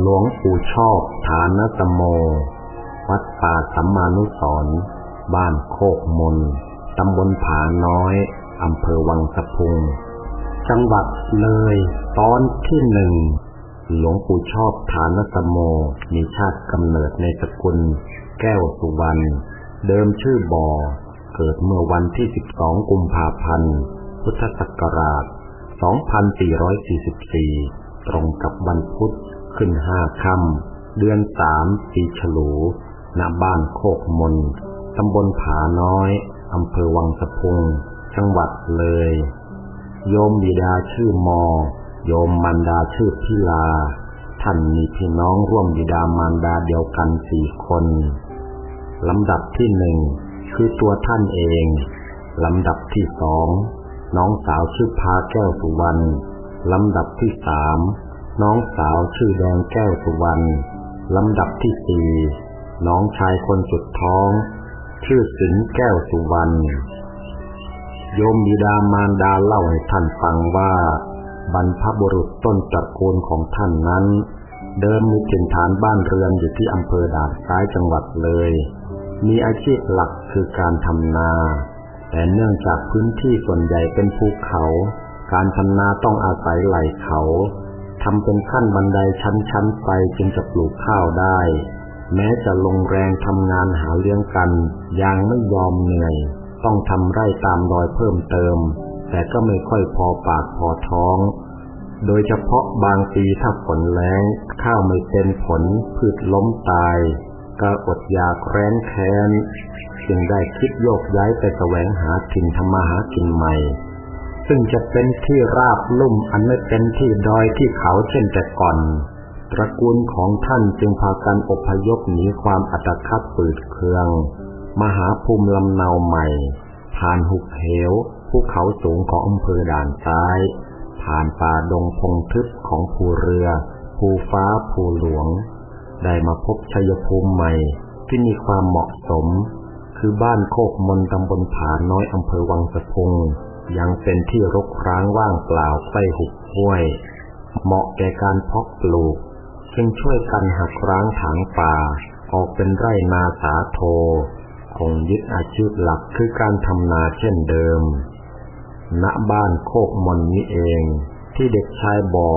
หลวงปู่ชอบฐานตโม วัดป่าสัมมานุสรบ้านโคกมนตำบลผาน้อย อำเภอวังสะพุง จังหวัดเลย ตอนที่หนึ่ง หลวงปู่ชอบฐานตโม มีชาติกำเนิดในสกุล แก้วสุวรรณ เดิมชื่อบอ เกิดเมื่อวันที่ 12 กุมภาพันธ์ พุทธศักราช 2444 ตรงกับวันพุธ ขึ้นห้าค่ำเดือนสามปีฉลูณบ้านโคกมนตำบลผาน้อยอำเภอวังสะพุง จังหวัดเลย โยมบิดาชื่อมอ โยมมันดาชื่อพิลา ท่านมีพี่น้องร่วมบิดามารดาเดียวกันสี่คนลำดับที่หนึ่งคือตัวท่านเอง ลำดับที่สอง น้องสาวชื่อพาแก้วสุวรรณ ลำดับที่สาม น้องสาวชื่อแดงแก้วสุวรรณลำดับที่สี่น้องชายคนสุดท้อง ชื่อสินแก้วสุวรรณโยมบิดามารดาเล่าให้ท่านฟังว่า บรรพบุรุษต้นตระกูลของท่านนั้น เดิมมีถิ่นฐานบ้านเรือนอยู่ที่อำเภอด่านซ้ายจังหวัดเลย มีอาชีพหลักคือการทำนา แต่เนื่องจากพื้นที่ส่วนใหญ่เป็นภูเขา การทำนาต้องอาศัยไหลเขา ทำเป็นขั้นบันไดชั้นๆไปจึงจะปลูกข้าวได้ แม้จะลงแรงทำงานหาเลี้ยงกัน ยังไม่ยอมเหนื่อย ต้องทำไร่ตามรอยเพิ่มเติม แต่ก็ไม่ค่อยพอปากพอท้อง โดยเฉพาะบางปีถ้าฝนแล้ง ข้าวไม่เป็นผล พืชล้มตาย ก็อดอยากแร้นแค้น จึงได้คิดโยกย้ายไปแสวงหาถิ่นทำมาหากินใหม่ ซึ่งจะเป็นที่ราบลุ่มอันไม่เป็นที่ดอยที่เขาเช่นแต่ก่อน ตระกูลของท่านจึงพากันอพยพหนีความอัตคัดปืดเคือง มหาภูมิลำเนาใหม่ ผ่านหุบเหวภูเขาสูงของอำเภอด่านซ้าย ผ่านป่าดงพงทึบของภูเรือ ภูฟ้าภูหลวง ได้มาพบชัยภูมิใหม่ที่มีความเหมาะสม คือบ้านโคกมนตำบลผาน้อยอำเภอวังสะพุง ยังเป็นที่รกร้างว่างเปล่าใกล้หุบห้วย เหมาะแก่การเพาะปลูก จึงช่วยกันหักร้างถางป่า ออกเป็นไร่นาสาโท คงยึดอาชีพหลักคือการทำนาเช่นเดิม ณบ้านโคกมนนี้เอง ที่เด็กชายบอ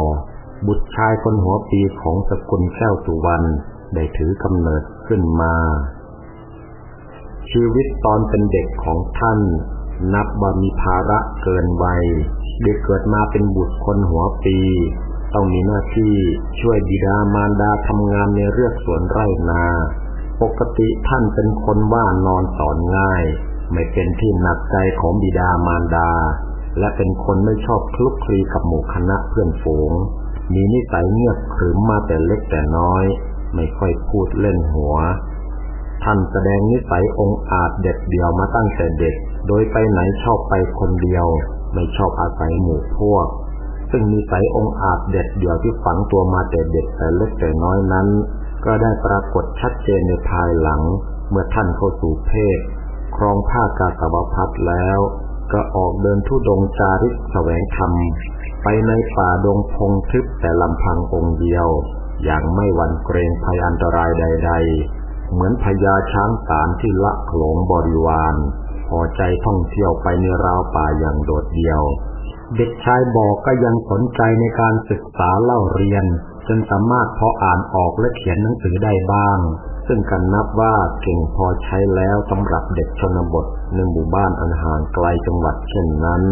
บุตรชายคนหัวปีของสกุลแก้วสุวรรณได้ถือกำเนิดขึ้นมา ชีวิตตอนเป็นเด็กของท่าน นับว่ามีภาระเกินวัยเด็กเกิดมาเป็นบุตรคนหัวปี ต้องมีหน้าที่ช่วยบิดามารดาทำงานในเรื่อกสวนไร่นา ปกติท่านเป็นคนว่านอนสอนง่าย ไม่เป็นที่หนักใจของบิดามารดา และเป็นคนไม่ชอบคลุกคลีกับหมู่คณะเพื่อนฝูง มีนิสัยเงียบขรึมมาแต่เล็กแต่น้อย ไม่ค่อยพูดเล่นหัว ท่านแสดงนิสัยองอาจเด็ดเดี่ยวมาตั้งแต่เด็ก โดยไปไหนชอบไปคนเดียว ไม่ชอบอาศัยหมู่พวก ซึ่งนิสัยองอาจเด็ดเดี่ยวที่ฝังตัวมาแต่เด็กแต่เล็กแต่น้อยนั้น ก็ได้ปรากฏชัดเจนในภายหลัง เมื่อท่านเข้าสู่เพศครองผ้ากาสาวพัดแล้ว ก็ออกเดินทุดงจาริกแสวงธรรม ไปในป่าดงพงทึบแต่ลำพังองค์เดียว อย่างไม่หวั่นเกรงภัยอันตรายใด ๆ เหมือนพญาช้างสารที่ละโขลงบริวารพอใจท่องเที่ยวไปในราวป่าอย่างโดดเดี่ยว เด็กชายบอกก็ยังสนใจในการศึกษาเล่าเรียน จนสามารถพออ่านออกและเขียนหนังสือได้บ้าง ซึ่งกันนับว่าเก่งพอใช้แล้วสำหรับเด็กชนบทในหมู่บ้านอันห่างไกลจังหวัดเช่นนั้น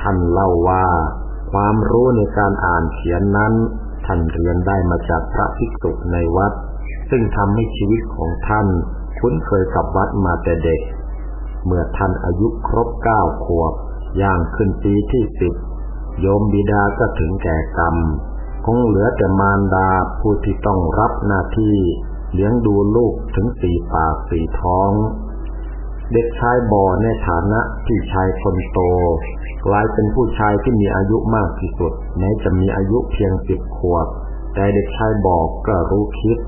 ท่านเล่าว่า ความรู้ในการอ่านเขียนนั้น ท่านเรียนได้มาจากพระภิกษุในวัด ซึ่งทำให้ชีวิตของท่านคุ้นเคยกับวัดมาแต่เด็ก เมื่อท่านอายุครบเก้าขวบย่างขึ้นปีที่สิบโยมบิดาก็ถึงแก่กรรม คงเหลือแต่มารดาผู้ที่ต้องรับหน้าที่เลี้ยงดูลูกถึงสี่ปากสี่ท้อง เด็กชายบอในฐานะที่ชายคนโต กลายเป็นผู้ชายที่มีอายุมากที่สุดแม้จะมีอายุเพียงสิบขวบ แต่เด็กชายบอกก็รู้คิด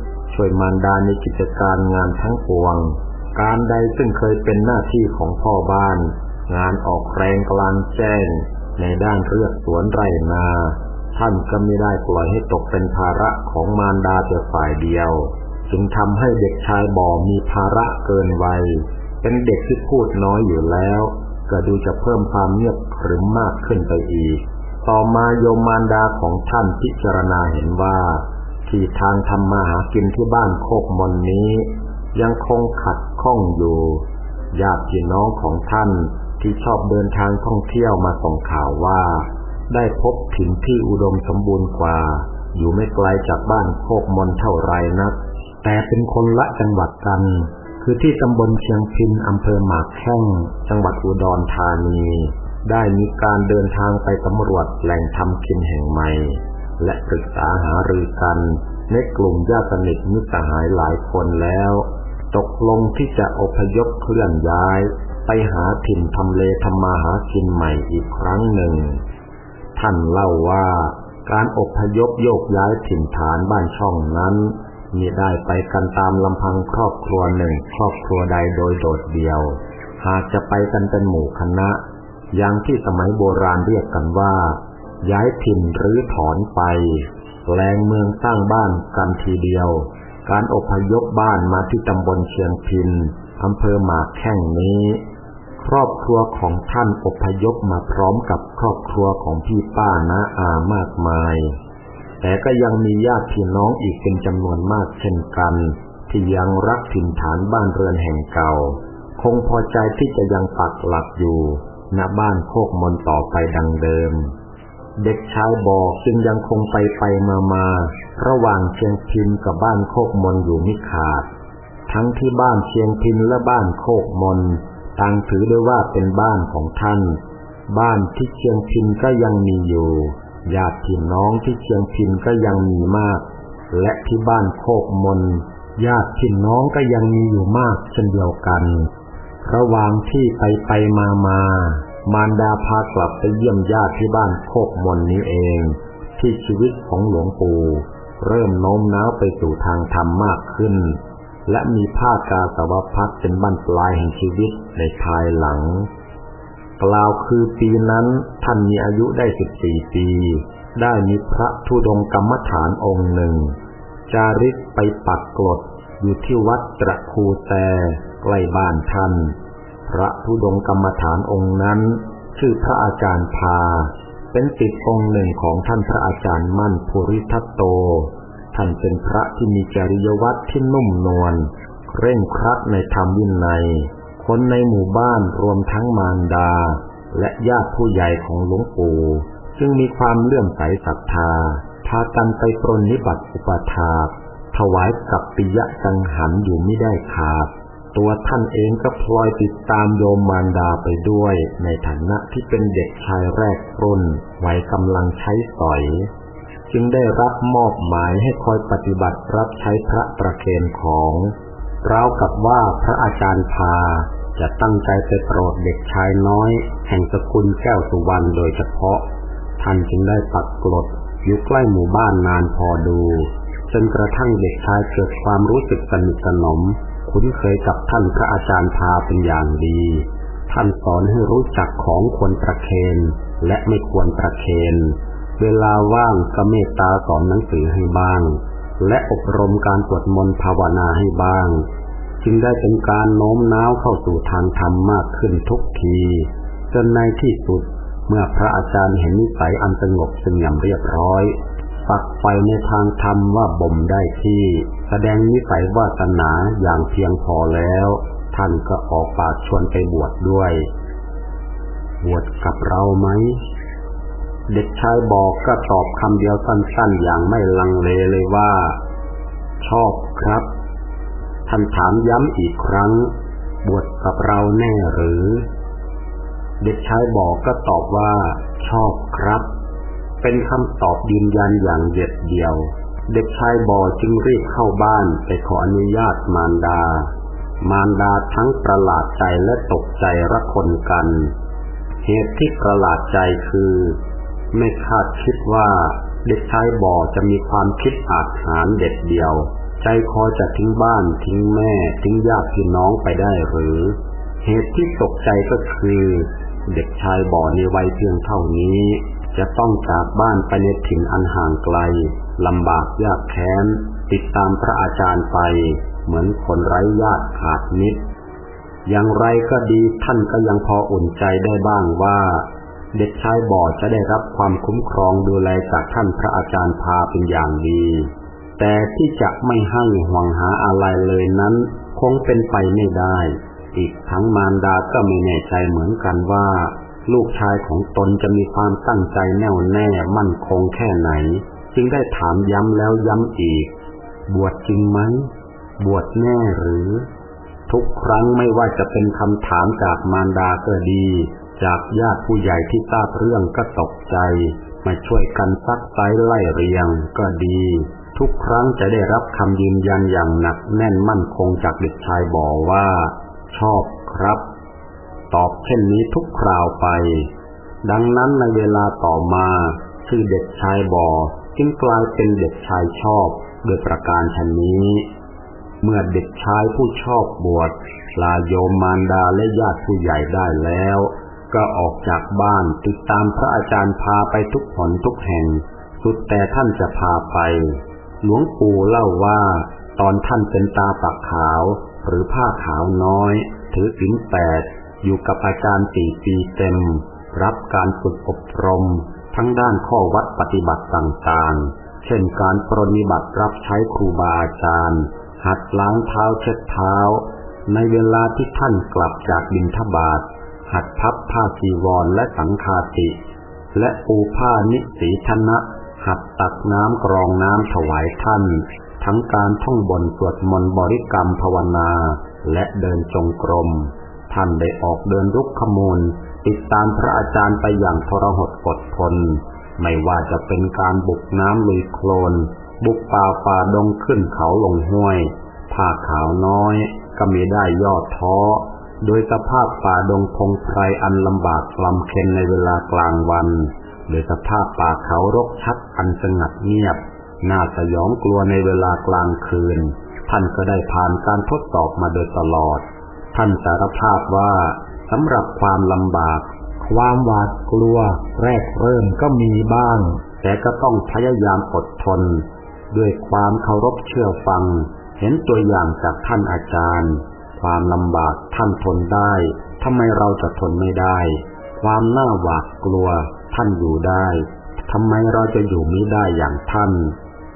ช่วยมารดาในกิจการงานทั้งปวง การใดซึ่งเคยเป็นหน้าที่ของพ่อบ้าน งานออกแรงกลางแจ้ง ในด้านเรือกสวนไรนา ท่านก็ไม่ได้ปล่อยให้ตกเป็นภาระของมารดาแต่ฝ่ายเดียว จึงทำให้เด็กชายบ่อมีภาระเกินวัย เป็นเด็กที่พูดน้อยอยู่แล้ว ก็ดูจะเพิ่มความเงียบขรึมมากขึ้นไปอีก ต่อมาโยมมารดาของท่านพิจารณาเห็นว่า ที่ทางทำมาหากินที่บ้านโคกมนนี้ ยังคงขัดข้องอยู่ญาติพี่น้องของท่านที่ชอบเดินทางท่องเที่ยวมาส่งข่าวว่า ได้พบถิ่นที่อุดมสมบูรณ์กว่า อยู่ไม่ไกลจากบ้านโคกมนเท่าไรนัก แต่เป็นคนละจังหวัดกัน คือที่ตำบลเชียงพินอำเภอหมากแข้งจังหวัดอุดรธานี ได้มีการเดินทางไปสำรวจแหล่งทำกินแห่งใหม่ และปรึกษาหารือกันในกลุ่มญาติสนิทมิตรสหายหลายคนแล้ว ตกลงที่จะอพยพเคลื่อนย้าย ไปหาถิ่นทำเลทำมาหากินใหม่อีกครั้งหนึ่ง ท่านเล่าว่าการอพยพโยกย้ายถิ่นฐานบ้านช่องนั้นมีได้ไปกันตามลำพังครอบครัวหนึ่งครอบครัวใดโดยโดดเดียว หากจะไปกันเป็นหมู่คณะ อย่างที่สมัยโบราณเรียกกันว่า ย้ายถิ่นหรือถอนไปแปลงเมืองสร้างบ้านกันทีเดียว การอพยพบ้านมาที่ตำบลเชียงพินอำเภอหมากแข้งนี้ ครอบครัวของท่านอพยพมาพร้อมกับครอบครัวของพี่ป้าน้าอามากมาย แต่ก็ยังมีญาติพี่น้องอีกเป็นจำนวนมากเช่นกัน ที่ยังรักถิ่นฐานบ้านเรือนแห่งเก่า คงพอใจที่จะยังปักหลักอยู่ณบ้านโคกมนต่อไปดังเดิม เด็กชายบอกจึงยังคงไปไปมามาระหว่างเชียงพินกับบ้านโคกมนอยู่มิขาด ทั้งที่บ้านเชียงพินและบ้านโคกมนต่างถือได้ว่าเป็นบ้านของท่าน บ้านที่เชียงพินก็ยังมีอยู่ญาติพี่น้องที่เชียงพินก็ยังมีมาก และที่บ้านโคกมนญาติพี่น้องก็ยังมีอยู่มากเช่นเดียวกัน ระหว่างที่ไปไปมามา มารดาพากลับไปเยี่ยมญาติที่บ้านโคกมนนี้เอง ที่ชีวิตของหลวงปู่เริ่มโน้มน้าวไปสู่ทางธรรมมากขึ้น และมีผ้ากาสาวพัดเป็นบั้นปลายแห่งชีวิตในภายหลัง กล่าวคือปีนั้นท่านมีอายุได้สิบสี่ปี ได้มีพระธุดงกรรมฐานองค์หนึ่ง จาริกไปปักกลดอยู่ที่วัดตระคูแต่ใกล้บ้านท่าน พระธุดงกรรมฐานองค์นั้น ชื่อพระอาจารย์พา เป็นติดองค์หนึ่งของท่านพระอาจารย์มั่นภูริทัตโต ท่านเป็นพระที่มีจริยวัตรที่นุ่มนวลเร่งครัดในธรรมวินัย คนในหมู่บ้านรวมทั้งมารดา และญาติผู้ใหญ่ของหลวงปู่จึงมีความเลื่อมใสศรัทธา พากันไปปรนนิบัติอุปถาถวายกับปิยะกังหันอยู่ไม่ได้ขาด ตัวท่านเองก็พลอยติดตามโยมมารดาไปด้วย ในฐานะที่เป็นเด็กชายแรกรุ่นไว้กำลังใช้สอย จึงได้รับมอบหมายให้คอยปฏิบัติรับใช้พระประเคนของราวกับว่าพระอาจารย์พาจะตั้งใจไปโปรดเด็กชายน้อย แห่งสกุลแก้วสุวรรณโดยเฉพาะ ท่านจึงได้ปักกลดอยู่ใกล้หมู่บ้านนานพอดู จนกระทั่งเด็กชายเกิดความรู้สึกสนิทสนม คุ้นเคยกับท่านพระอาจารย์พาเป็นอย่างดี ท่านสอนให้รู้จักของควรประเคนและไม่ควรประเคน เวลาว่างก็เมตตาสอนหนังสือให้บ้าง และอบรมการสวดมนต์ภาวนาให้บ้าง จึงได้เป็นการโน้มน้าวเข้าสู่ทางธรรมมากขึ้นทุกที จนในที่สุดเมื่อพระอาจารย์เห็นนิสัยอันสงบสงบเรียบร้อย ปักไฟในทางธรรมว่าบ่มได้ที่ แสดงนิสัยวาสนาอย่างเพียงพอแล้ว ท่านก็ออกปากชวนไปบวชดด้วย บวชกับเราไหม เด็กชายบอกก็ตอบคำเดียวสั้นๆ อย่างไม่ลังเลเลยว่า ชอบครับ ท่านถามย้ำอีกครั้ง บวชกับเราแน่หรือ เด็กชายบอกก็ตอบว่า ชอบครับ เป็นคำตอบยืนยันอย่างเด็ดเดียว เด็กชายบอจึงรีบเข้าบ้านไปขออนุญาตมารดา มารดาทั้งประหลาดใจและตกใจระคนกัน เหตุที่ประหลาดใจคือ ไม่คาดคิดว่าเด็กชายบอจะมีความคิดอาจหารเด็ดเดียว ใจคอจะทิ้งบ้านทิ้งแม่ทิ้งญาติพี่น้องไปได้หรือ เหตุที่ตกใจก็คือ เด็กชายบอในวัยเพียงเท่านี้ จะต้องจากบ้านไปในถิ่นอันห่างไกลลำบากยากแค้น ติดตามพระอาจารย์ไป เหมือนคนไร้ญาติขาดมิตร อย่างไรก็ดีท่านก็ยังพออุ่นใจได้บ้างว่า เด็กชายบอดจะได้รับความคุ้มครองดูแลจากท่านพระอาจารย์พาเป็นอย่างดี แต่ที่จะไม่ให้ห่วงหาอะไรเลยนั้น คงเป็นไปไม่ได้ อีกทั้งมารดาก็ไม่แน่ใจเหมือนกันว่า ลูกชายของตนจะมีความตั้งใจแน่วแน่มั่นคงแค่ไหน จึงได้ถามย้ำแล้วย้ำอีก บวชจริงไหม บวชแน่หรือ ทุกครั้งไม่ว่าจะเป็นคำถามจากมารดาก็ดี จากญาติผู้ใหญ่ที่ทราบเรื่องก็ตกใจ มาช่วยกันซักไซไล่เรียงก็ดี ทุกครั้งจะได้รับคำยืนยันอย่างหนักแน่นมั่นคงจากเด็กชายบอกว่า ชอบครับ ตอบเช่นนี้ทุกคราวไป ดังนั้นในเวลาต่อมาชื่อเด็กชายบอจึงกลายเป็นเด็กชายชอบโดยประการชนนี้ เมื่อเด็กชายผู้ชอบบวชลาโยมมารดาและญาติผู้ใหญ่ได้แล้ว ก็ออกจากบ้านติดตามพระอาจารย์พาไปทุกหนทุกแห่ง สุดแต่ท่านจะพาไป หลวงปู่เล่าว่าตอนท่านเป็นตาปักขาว หรือผ้าขาวน้อย ถือสินแปด อยู่กับอาจารย์สี่ปีเต็ม รับการฝึกอบรม ทั้งด้านข้อวัดปฏิบัติต่างๆ เช่นการปรนิบัติรับใช้ครูบาอาจารย์ หัดล้างเท้าเช็ดเท้า ในเวลาที่ท่านกลับจากบินทบาทหัดพับผ้าจีวรและสังคาติ และปูผ้านิสีธนะ หัดตักน้ำกรองน้ำถวายท่าน ทั้งการท่องบนสวดมนต์บริกรรมภาวนา และเดินจงกรม ท่านได้ออกเดินรุกขมูล ติดตามพระอาจารย์ไปอย่างทรหดอดทน ไม่ว่าจะเป็นการบุกน้ำลุยโคลน บุกป่าฝ่าดงขึ้นเขาลงห้วย ผ้าขาวน้อยก็มีได้ยอดท้อ โดยสภาพป่าดงพงไพรอันลำบากลำเค็นในเวลากลางวัน โดยสภาพป่าเขารกชัดอันสงัดเงียบ น่าสยองกลัวในเวลากลางคืน ท่านก็ได้ผ่านการทดสอบมาโดยตลอด ท่านสารภาพว่าสำหรับความลำบาก ความหวาดกลัว แรกเริ่มก็มีบ้าง แต่ก็ต้องพยายามอดทน ด้วยความเคารพเชื่อฟัง เห็นตัวอย่างจากท่านอาจารย์ ความลำบากท่านทนได้ทำไมเราจะทนไม่ได้ ความน่าหวาดกลัว ท่านอยู่ได้ทำไมเราจะอยู่ไม่ได้อย่างท่าน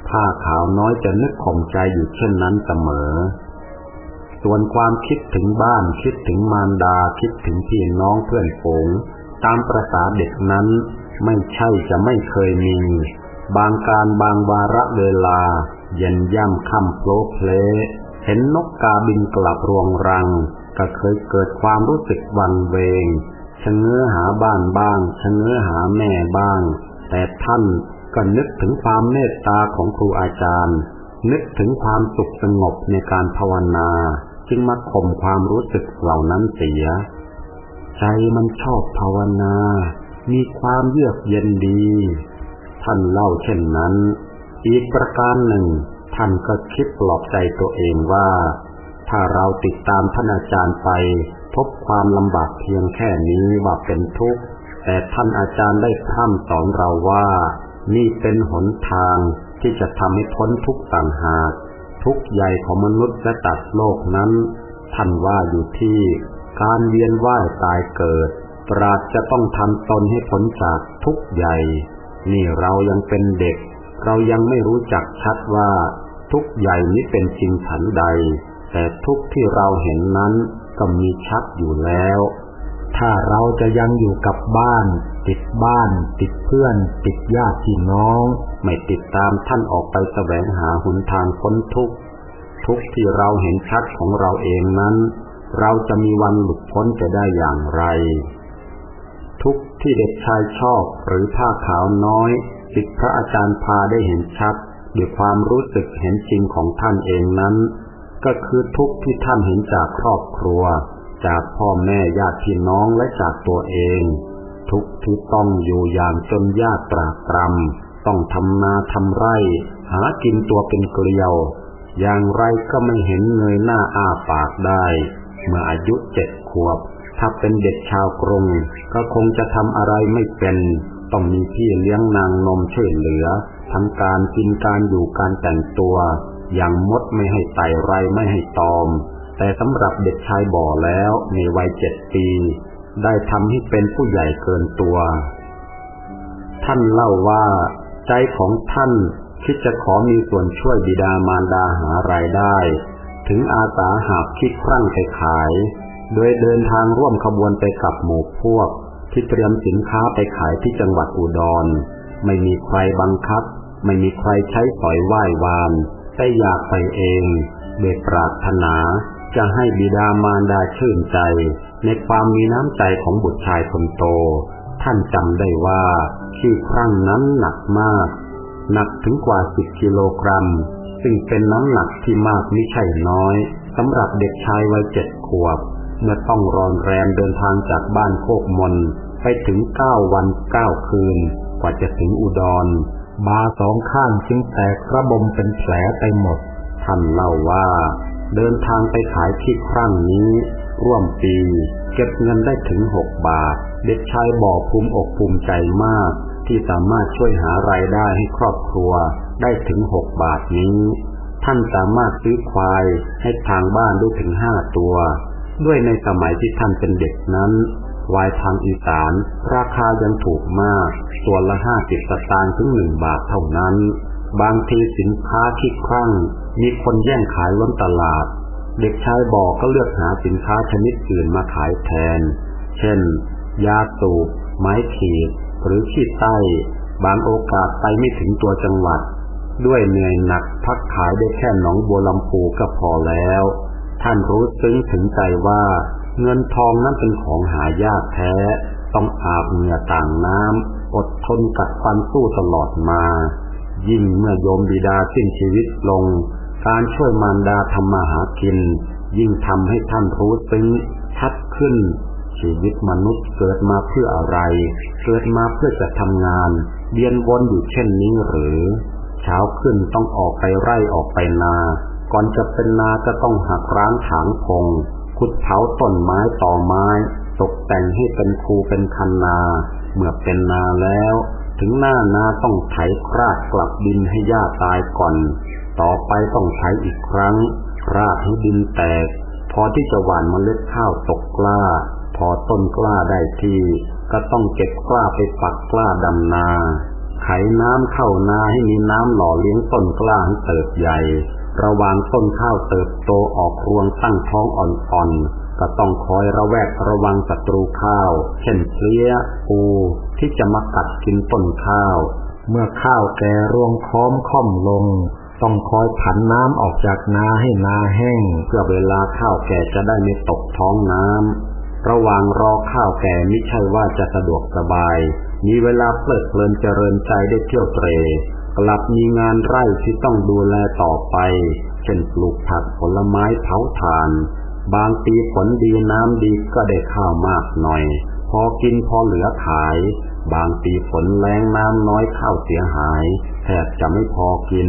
ผ้าขาวน้อยจะนึกข่มใจอยู่เช่นนั้นเสมอ ส่วนความคิดถึงบ้านคิดถึงมารดาคิดถึงพี่น้องเพื่อนฝูง ตามประษาเด็กนั้น ไม่ใช่จะไม่เคยมี บางการบางวาระเวลา เย็นย่ำค่ำโผล่เพลเห็นนกกาบินกลับรวงรัง ก็เคยเกิดความรู้สึกวังเวงชะเง้อหาบ้านบ้างชะเง้อหาแม่บ้าง แต่ท่านก็นึกถึงความเมตตาของครูอาจารย์ นึกถึงความสุขสงบในการภาวนา จึงมาข่มความรู้สึกเหล่านั้นเสีย ใจมันชอบภาวนา มีความเยือกเย็นดี ท่านเล่าเช่นนั้น อีกประการหนึ่ง ท่านก็คิดปลอบใจตัวเองว่า ถ้าเราติดตามท่านอาจารย์ไป พบความลำบากเพียงแค่นี้ว่าเป็นทุกข์ แต่ท่านอาจารย์ได้พร่ำสอนเราว่า นี่เป็นหนทางที่จะทำให้พ้นทุกข์ต่างหาก ทุกข์ใหญ่ของมนุษย์และตัดโลกนั้น ท่านว่าอยู่ที่การเวียนว่ายตายเกิด ปราดจะต้องทำตนให้พ้นจากทุกข์ใหญ่ นี่เรายังเป็นเด็ก เรายังไม่รู้จักชัดว่า ทุกข์ใหญ่นี้เป็นจริงฉันใด แต่ทุกข์ที่เราเห็นนั้นก็มีชัดอยู่แล้ว ถ้าเราจะยังอยู่กับบ้าน ติดบ้าน ติดเพื่อน ติดญาติพี่น้อง ไม่ติดตามท่านออกไปแสวงหาหนทางพ้นทุกข์ทุกที่เราเห็นชัดของเราเองนั้น เราจะมีวันหลุดพ้นจะได้อย่างไร ทุกที่เด็กชายชอบหรือผ้าขาวน้อยติดพระอาจารย์พาได้เห็นชัดด้วยความรู้สึกเห็นจริงของท่านเองนั้น ก็คือทุกที่ท่านเห็นจากครอบครัว จากพ่อแม่ญาติพี่น้องและจากตัวเอง ทุกที่ต้องอยู่อย่างจนยากตรากตรำต้องทำนาทำไร่ หากินตัวเป็นเกลียว อย่างไรก็ไม่เห็นเงยหน้าอ้าปากได้ เมื่ออายุเจ็ดขวบ ถ้าเป็นเด็กชาวกรุง ก็คงจะทำอะไรไม่เป็นต้องมีพี่เลี้ยงนางนมช่วยเหลือ ทั้งการกินการอยู่การแต่งตัว อย่างมดไม่ให้ไต่ไรไม่ให้ตอม แต่สำหรับเด็กชายบ่อแล้วในวัยเจ็ดปี ได้ทำให้เป็นผู้ใหญ่เกินตัว ท่านเล่าว่า ใจของท่านคิดจะขอมีส่วนช่วยบิดามารดาหารายได้ ถึงอาสาหาบคิดครั่งไปขาย โดยเดินทางร่วมขบวนไปกับหมู่พวก ที่เตรียมสินค้าไปขายที่จังหวัดอุดร ไม่มีใครบังคับ ไม่มีใครใช้สอยไหว้วาน แต่อยากไปเองโดยปรารถนา จะให้บิดามารดาชื่นใจ ในความมีน้ำใจของบุตรชายคนโต ท่านจำได้ว่าที่ครั้งนั้นหนักมาก หนักถึงกว่าสิบกิโลกรัม ซึ่งเป็นน้ำหนักที่มากไม่ใช่น้อยสำหรับเด็กชายวัยเจ็ดขวบ เมื่อต้องรอนแรมเดินทางจากบ้านโคกมน ไปถึงเก้าวันเก้าคืน กว่าจะถึงอุดร บาสองข้างจึงแตกระบมเป็นแผลไปหมด ท่านเล่าว่า เดินทางไปขายที่ครั้งนี้ ร่วมปี เก็บเงินได้ถึงหกบาท เด็กชายบอกภูมิอกภูมิใจมาก ที่สามารถช่วยหารายได้ให้ครอบครัวได้ถึงหกบาทนี้ ท่านสามารถซื้อควายให้ทางบ้านได้ถึงห้าตัว ด้วยในสมัยที่ท่านเป็นเด็กนั้นวายทางอีสาน ราคายังถูกมาก ตัวละห้าสิบสตางค์ถึงหนึ่งบาทเท่านั้น บางทีสินค้าที่ครั่ง มีคนแย่งขายล้นตลาด เด็กชายบอกก็เลือกหาสินค้าชนิดอื่นมาขายแทน เช่น ยาสูบ ไม้ขีด หรือขีดใต้บางโอกาสไปไม่ถึงตัวจังหวัด ด้วยเหนื่อยหนักพักขายได้แค่หนองบัวลำพูก็พอแล้ว ท่านรู้ซึ้งถึงใจว่า เงินทองนั้นเป็นของหายากแท้ ต้องอาบเหงื่อต่างน้ำอดทนกัดฟันสู้ตลอดมา ยิ่งเมื่อโยมบิดาสิ้นชีวิตลง การช่วยมารดาทำมาหากิน ยิ่งทำให้ท่านรู้ซึ้งชัดขึ้น ชีวิตมนุษย์เกิดมาเพื่ออะไร เกิดมาเพื่อจะทำงานเวียนวนอยู่เช่นนี้หรือ เช้าขึ้นต้องออกไปไร่ออกไปนา ก่อนจะเป็นนาจะต้องหักร้างถางพงขุดเผาต้นไม้ต่อไม้ ตกแต่งให้เป็นคูเป็นคันนา เมื่อเป็นนาแล้ว ถึงหน้านาต้องไถคราดกลับดินให้หญ้าตายก่อน ต่อไปต้องไถอีกครั้ง ราดให้ดินแตก พอที่จะหว่านเมล็ดข้าวตกกล้า พอต้นกล้าได้ที่ ก็ต้องเก็บกล้าไปปักกล้าดำนา ไขน้ำเข้านาให้มีน้ำหล่อเลี้ยงต้นกล้าให้เติบใหญ่ ระวางต้นข้าวเติบโตออกรวงตั้งท้องอ่อนๆ ก็ต้องคอยระแวดระวังศัตรูข้าว เช่นเพลี้ยปูที่จะมากัดกินต้นข้าว เมื่อข้าวแก่รวงค้อมค่อมลง ต้องคอยผันน้ำออกจากนาให้นาแห้ง เพื่อเวลาข้าวแก่จะได้ไม่ตกท้องน้ำระหว่างรอข้าวแก่ไม่ใช่ว่าจะสะดวกสบาย มีเวลาเพลิดเพลินเจริญใจได้เที่ยวเตรกลับมีงานไร่ที่ต้องดูแลต่อไป เช่นปลูกผักผลไม้เผาถ่าน บางปีฝนดีน้ำดีก็ได้ข้าวมากหน่อย พอกินพอเหลือขาย บางปีฝนแรงน้ำน้อยข้าวเสียหาย แทบจะไม่พอกิน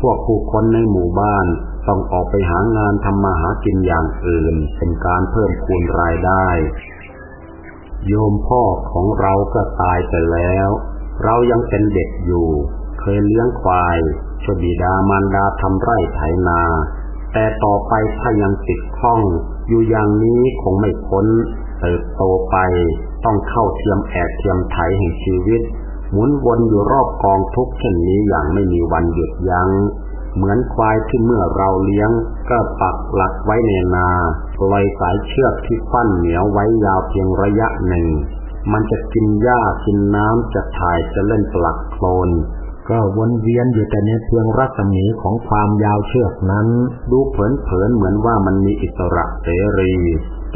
พวกผู้คนในหมู่บ้านต้องออกไปหางานทำมาหากินอย่างอื่น เป็นการเพิ่มคูณรายได้ โยมพ่อของเราก็ตายไปแล้ว เรายังเป็นเด็กอยู่ เคยเลี้ยงควายช่วยบิดามารดาทำไร่ไถนา แต่ต่อไปถ้ายังติดข้อง อยู่อย่างนี้คงไม่พ้น เติบโตไปต้องเข้าเทียมแอกเทียมไถแห่งชีวิต หมุนวนอยู่รอบกองทุกข์เช่นนี้อย่างไม่มีวันหยุดยัง้ง เหมือนควายที่เมื่อเราเลี้ยง ก็ปักหลักไว้ในนาปล่อยสายเชือกที่ฟั้นเหนียวไว้ยาวเพียงระยะหนึ่ง มันจะกินหญ้ากินน้ำจะถ่ายจะเล่นปลักโคลนก็วนเวียนอยู่แต่ในเพียงรัศมีของความยาวเชือกนั้น ดูเผินๆเหมือนว่ามันมีอิสระเสรี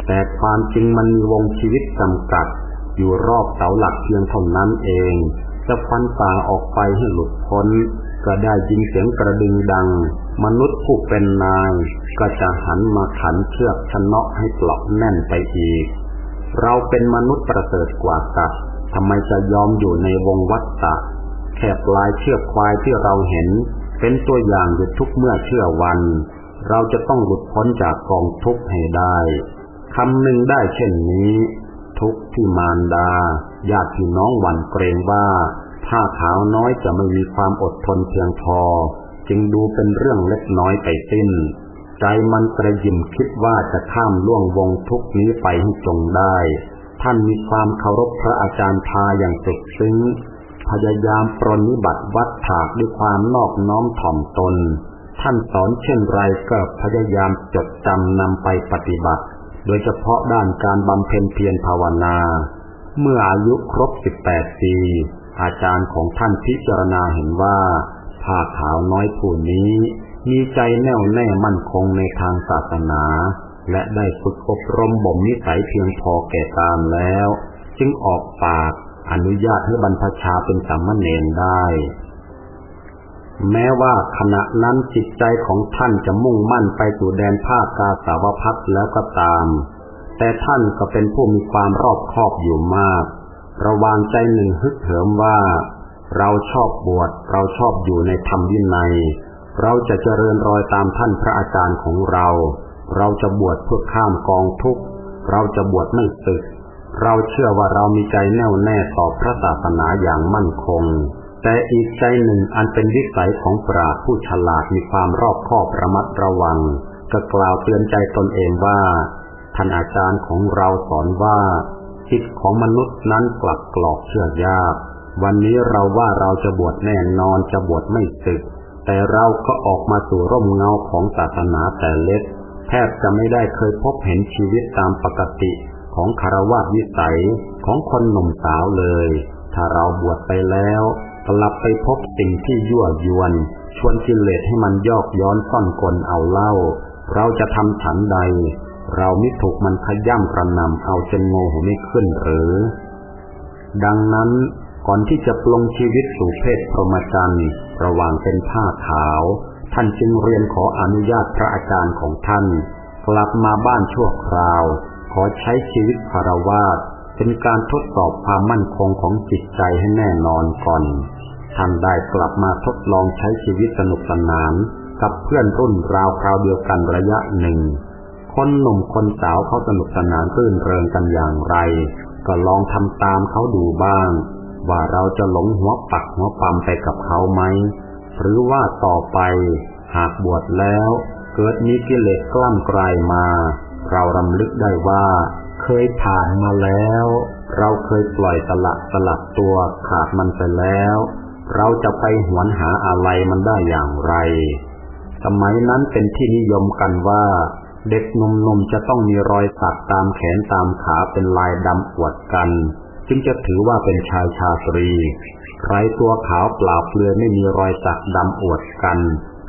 แต่ความจริงมันมีวงชีวิตจำกัด อยู่รอบเสาหลักเพียงเท่านั้นเองจะฟันป่าออกไปให้หลุดพ้น ก็ได้ยินเสียงกระดึงดัง มนุษย์ผู้เป็นนาย ก็จะหันมาขันเชือกชนะให้เกาะแน่นไปอีก เราเป็นมนุษย์ประเสริฐกว่าสัตว์ทำไมจะยอมอยู่ในวงวัฏฏะแคบลายเชือกควายที่เราเห็น เป็นตัวอย่างอยู่ทุกเมื่อเชื่อวัน เราจะต้องหลุดพ้นจากกองทุกข์ให้ได้คำหนึ่งได้เช่นนี้ ทุกข์ที่มารดา ญาติพี่น้องหวั่นเกรงว่าผ้าขาวน้อยจะไม่มีความอดทนเพียงพอ จึงดูเป็นเรื่องเล็กน้อยไปสิ้น ใจมันกระยิมคิดว่าจะข้ามล่วงวงทุกนี้ไปให้จงได้ ท่านมีความเคารพพระอาจารย์พาอย่างสุดซึ้ง พยายามปรนนิบัติวัดถากด้วยความนอบน้อมถ่อมตน ท่านสอนเช่นไรก็พยายามจดจำนำไปปฏิบัติ โดยเฉพาะด้านการบำเพ็ญเพียรภาวนา เมื่ออายุครบสิบแปดปี อาจารย์ของท่านพิจารณาเห็นว่าผ้าขาวน้อยผู้นี้ มีใจแน่วแน่มั่นคงในทางศาสนา และได้ฝึกอบรมบ่มนิสัยเพียงพอแก่ตามแล้ว จึงออกปากอนุญาตให้บรรพชาเป็นสามมเณรได้ แม้ว่าขณะนั้นจิตใจของท่านจะมุ่งมั่นไปสู่แดนภาคกาสาวพัฒแล้วก็ตาม แต่ท่านก็เป็นผู้มีความรอบคอบอยู่มาก ระวางใจหนึ่งฮึกเหิมว่า เราชอบบวชเราชอบอยู่ในธรรมวินัย เราจะเจริญรอยตามท่านพระอาจารย์ของเรา เราจะบวชเพื่อข้ามกองทุกข์ เราจะบวชไม่สึก เราเชื่อว่าเรามีใจแน่วแน่ต่อพระศาสนาอย่างมั่นคง แต่อีกใจหนึ่งอันเป็นวิสัยของปราผู้ฉลาดมีความรอบคอบระมัดระวัง ก็กล่าวเตือนใจตนเองว่า ท่านอาจารย์ของเราสอนว่าจิตของมนุษย์นั้นกลับกรอกเชื่อยาก วันนี้เราว่าเราจะบวชแน่นอนจะบวชไม่สึก แต่เราก็ออกมาสู่ร่มเงาของศาสนาแต่เล็ก แทบจะไม่ได้เคยพบเห็นชีวิตตามปกติของคารวะวิสัยของคนหนุ่มสาวเลย ถ้าเราบวชไปแล้ว กลับไปพบสิ่งที่ยั่วยวน ชวนกิเลสให้มันยอกย้อนซ่อนกลเอาเล่า เราจะทำฉันใด เราไม่ถูกมันขย่ำกระนำเอาจนโง่ไม่ขึ้นหรือ ดังนั้นก่อนที่จะปลงชีวิตสู่เพศพรหมจรรย์ระหว่างเป็นผ้าขาว ท่านจึงเรียนขออนุญาตพระอาจารย์ของท่าน กลับมาบ้านชั่วคราว ขอใช้ชีวิตคารวาส เป็นการทดสอบความมั่นคงของจิตใจให้แน่นอนก่อนท่านได้กลับมาทดลองใช้ชีวิตสนุกสนาน กับเพื่อนรุ่นราวคราวเดียวกันระยะหนึ่ง คนหนุ่มคนสาวเขาสนุกสนานรื่นเริงกันอย่างไร ก็ลองทำตามเขาดูบ้าง ว่าเราจะหลงหัวปักหัวปั๊มไปกับเขาไหม หรือว่าต่อไป หากบวชแล้ว เกิดมีกิเลสกล้ำกลายมา เรารำลึกได้ว่า เคยผ่านมาแล้ว เราเคยปล่อยสละสลัดตัวขาดมันไปแล้ว เราจะไปหวนหาอะไรมันได้อย่างไร สมัยนั้นเป็นที่นิยมกันว่า เด็กหนุ่มๆจะต้องมีรอยสักตามแขนตามขาเป็นลายดำอวดกัน จึงจะถือว่าเป็นชายชาตรี ใครตัวขาวเปล่าเปลือยไม่มีรอยสักดำอวดกัน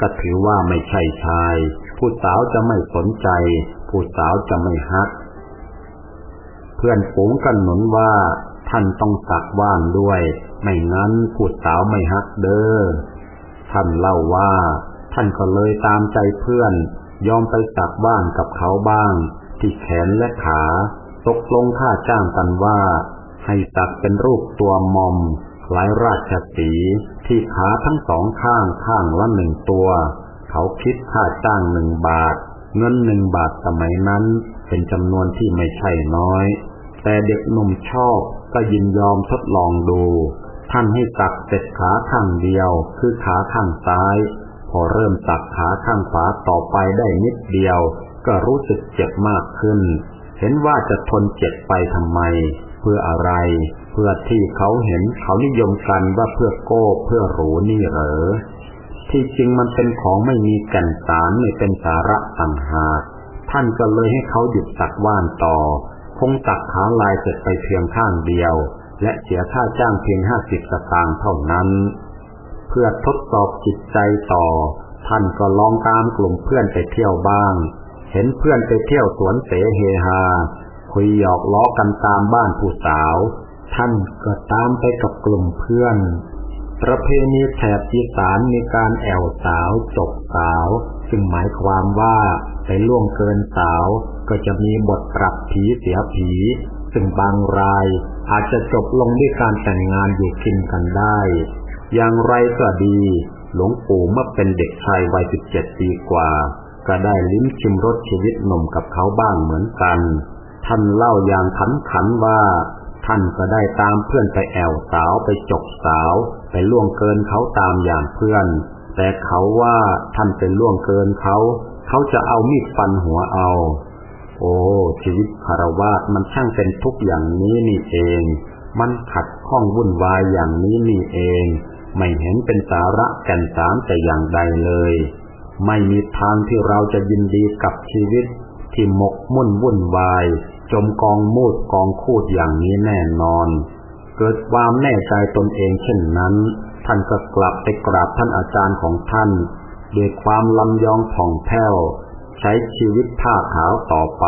ก็ถือว่าไม่ใช่ชาย ผู้สาวจะไม่สนใจ ผู้สาวจะไม่ฮัก พื่อนฝูงกันหนุนว่า ท่านต้องสักว่านด้วย ไม่งั้นผู้สาวไม่ฮักเด้อ ท่านเล่าว่า ท่านก็เลยตามใจเพื่อน ยอมไปสักบ้านกับเขาบ้าง ที่แขนและขา ตกลงค่าจ้างกันว่า ให้สักเป็นรูปตัวมอมคล้ายราชสีที่ขาทั้งสองข้างข้างละหนึ่งตัว เขาคิดค่าจ้างหนึ่งบาท เงินหนึ่งบาทสมัยนั้นเป็นจำนวนที่ไม่ใช่น้อย แต่เด็กหนุ่มชอบก็ยินยอมทดลองดู ท่านให้สักเสร็จขาข้างเดียวคือขาข้างซ้าย พอเริ่มตักขาข้างขวาต่อไปได้นิดเดียว ก็รู้สึกเจ็บมากขึ้น เห็นว่าจะทนเจ็บไปทำไม เพื่ออะไร เพื่อที่เขาเห็นเขานิยมกันว่าเพื่อโก้เพื่อหรูนี่เหรอที่จริงมันเป็นของไม่มีแก่นสารไม่เป็นสาระต่างหาก ท่านก็เลยให้เขาหยุดตักว่านต่อ คงตักขาลายเสร็จไปเพียงข้างเดียว และเสียค่าจ้างเพียงห้าสิบสตางค์เท่านั้น เพื่อทดสอบจิตใจต่อ ท่านก็ลองตามกลุ่มเพื่อนไปเที่ยวบ้าง เห็นเพื่อนไปเที่ยวสวนเสเฮฮา คุยหยอกล้อกันตามบ้านผู้สาว ท่านก็ตามไปกับกลุ่มเพื่อน ประเพณีแถบอีสานมีการแอวสาวจบสาว ซึ่งหมายความว่าไปล่วงเกินสาว ก็จะมีบทปรับผีเสียผี ซึ่งบางรายอาจจะจบลงด้วยการแต่งงานอยู่กินกันได้ อย่างไรก็ดี หลวงปู่เมื่อเป็นเด็กชายวัยสิบเจ็ดปีกว่า ก็ได้ลิ้มชิมรสชีวิตหนุ่มกับเขาบ้างเหมือนกัน ท่านเล่าอย่างขันขันว่า ท่านก็ได้ตามเพื่อนไปแอวสาวไปจกสาว ไปล่วงเกินเขาตามอย่างเพื่อน แต่เขาว่าท่านเป็นล่วงเกินเขา เขาจะเอามีดฟันหัวเอา โอ้ ชีวิตคารวาสมันช่างเป็นทุกอย่างนี้นี่เอง มันขัดข้องวุ่นวายอย่างนี้นี่เอง ไม่เห็นเป็นสาระแก่นสารแต่อย่างใดเลย ไม่มีทางที่เราจะยินดีกับชีวิต ที่หมกมุ่นวุ่นวาย จมกองมูดกองคูดอย่างนี้แน่นอน เกิดความแน่ใจตนเองเช่นนั้น ท่านก็กลับไปกราบท่านอาจารย์ของท่านด้วยความลำยองผ่องแผ้ว ใช้ชีวิตผ้าขาวต่อไป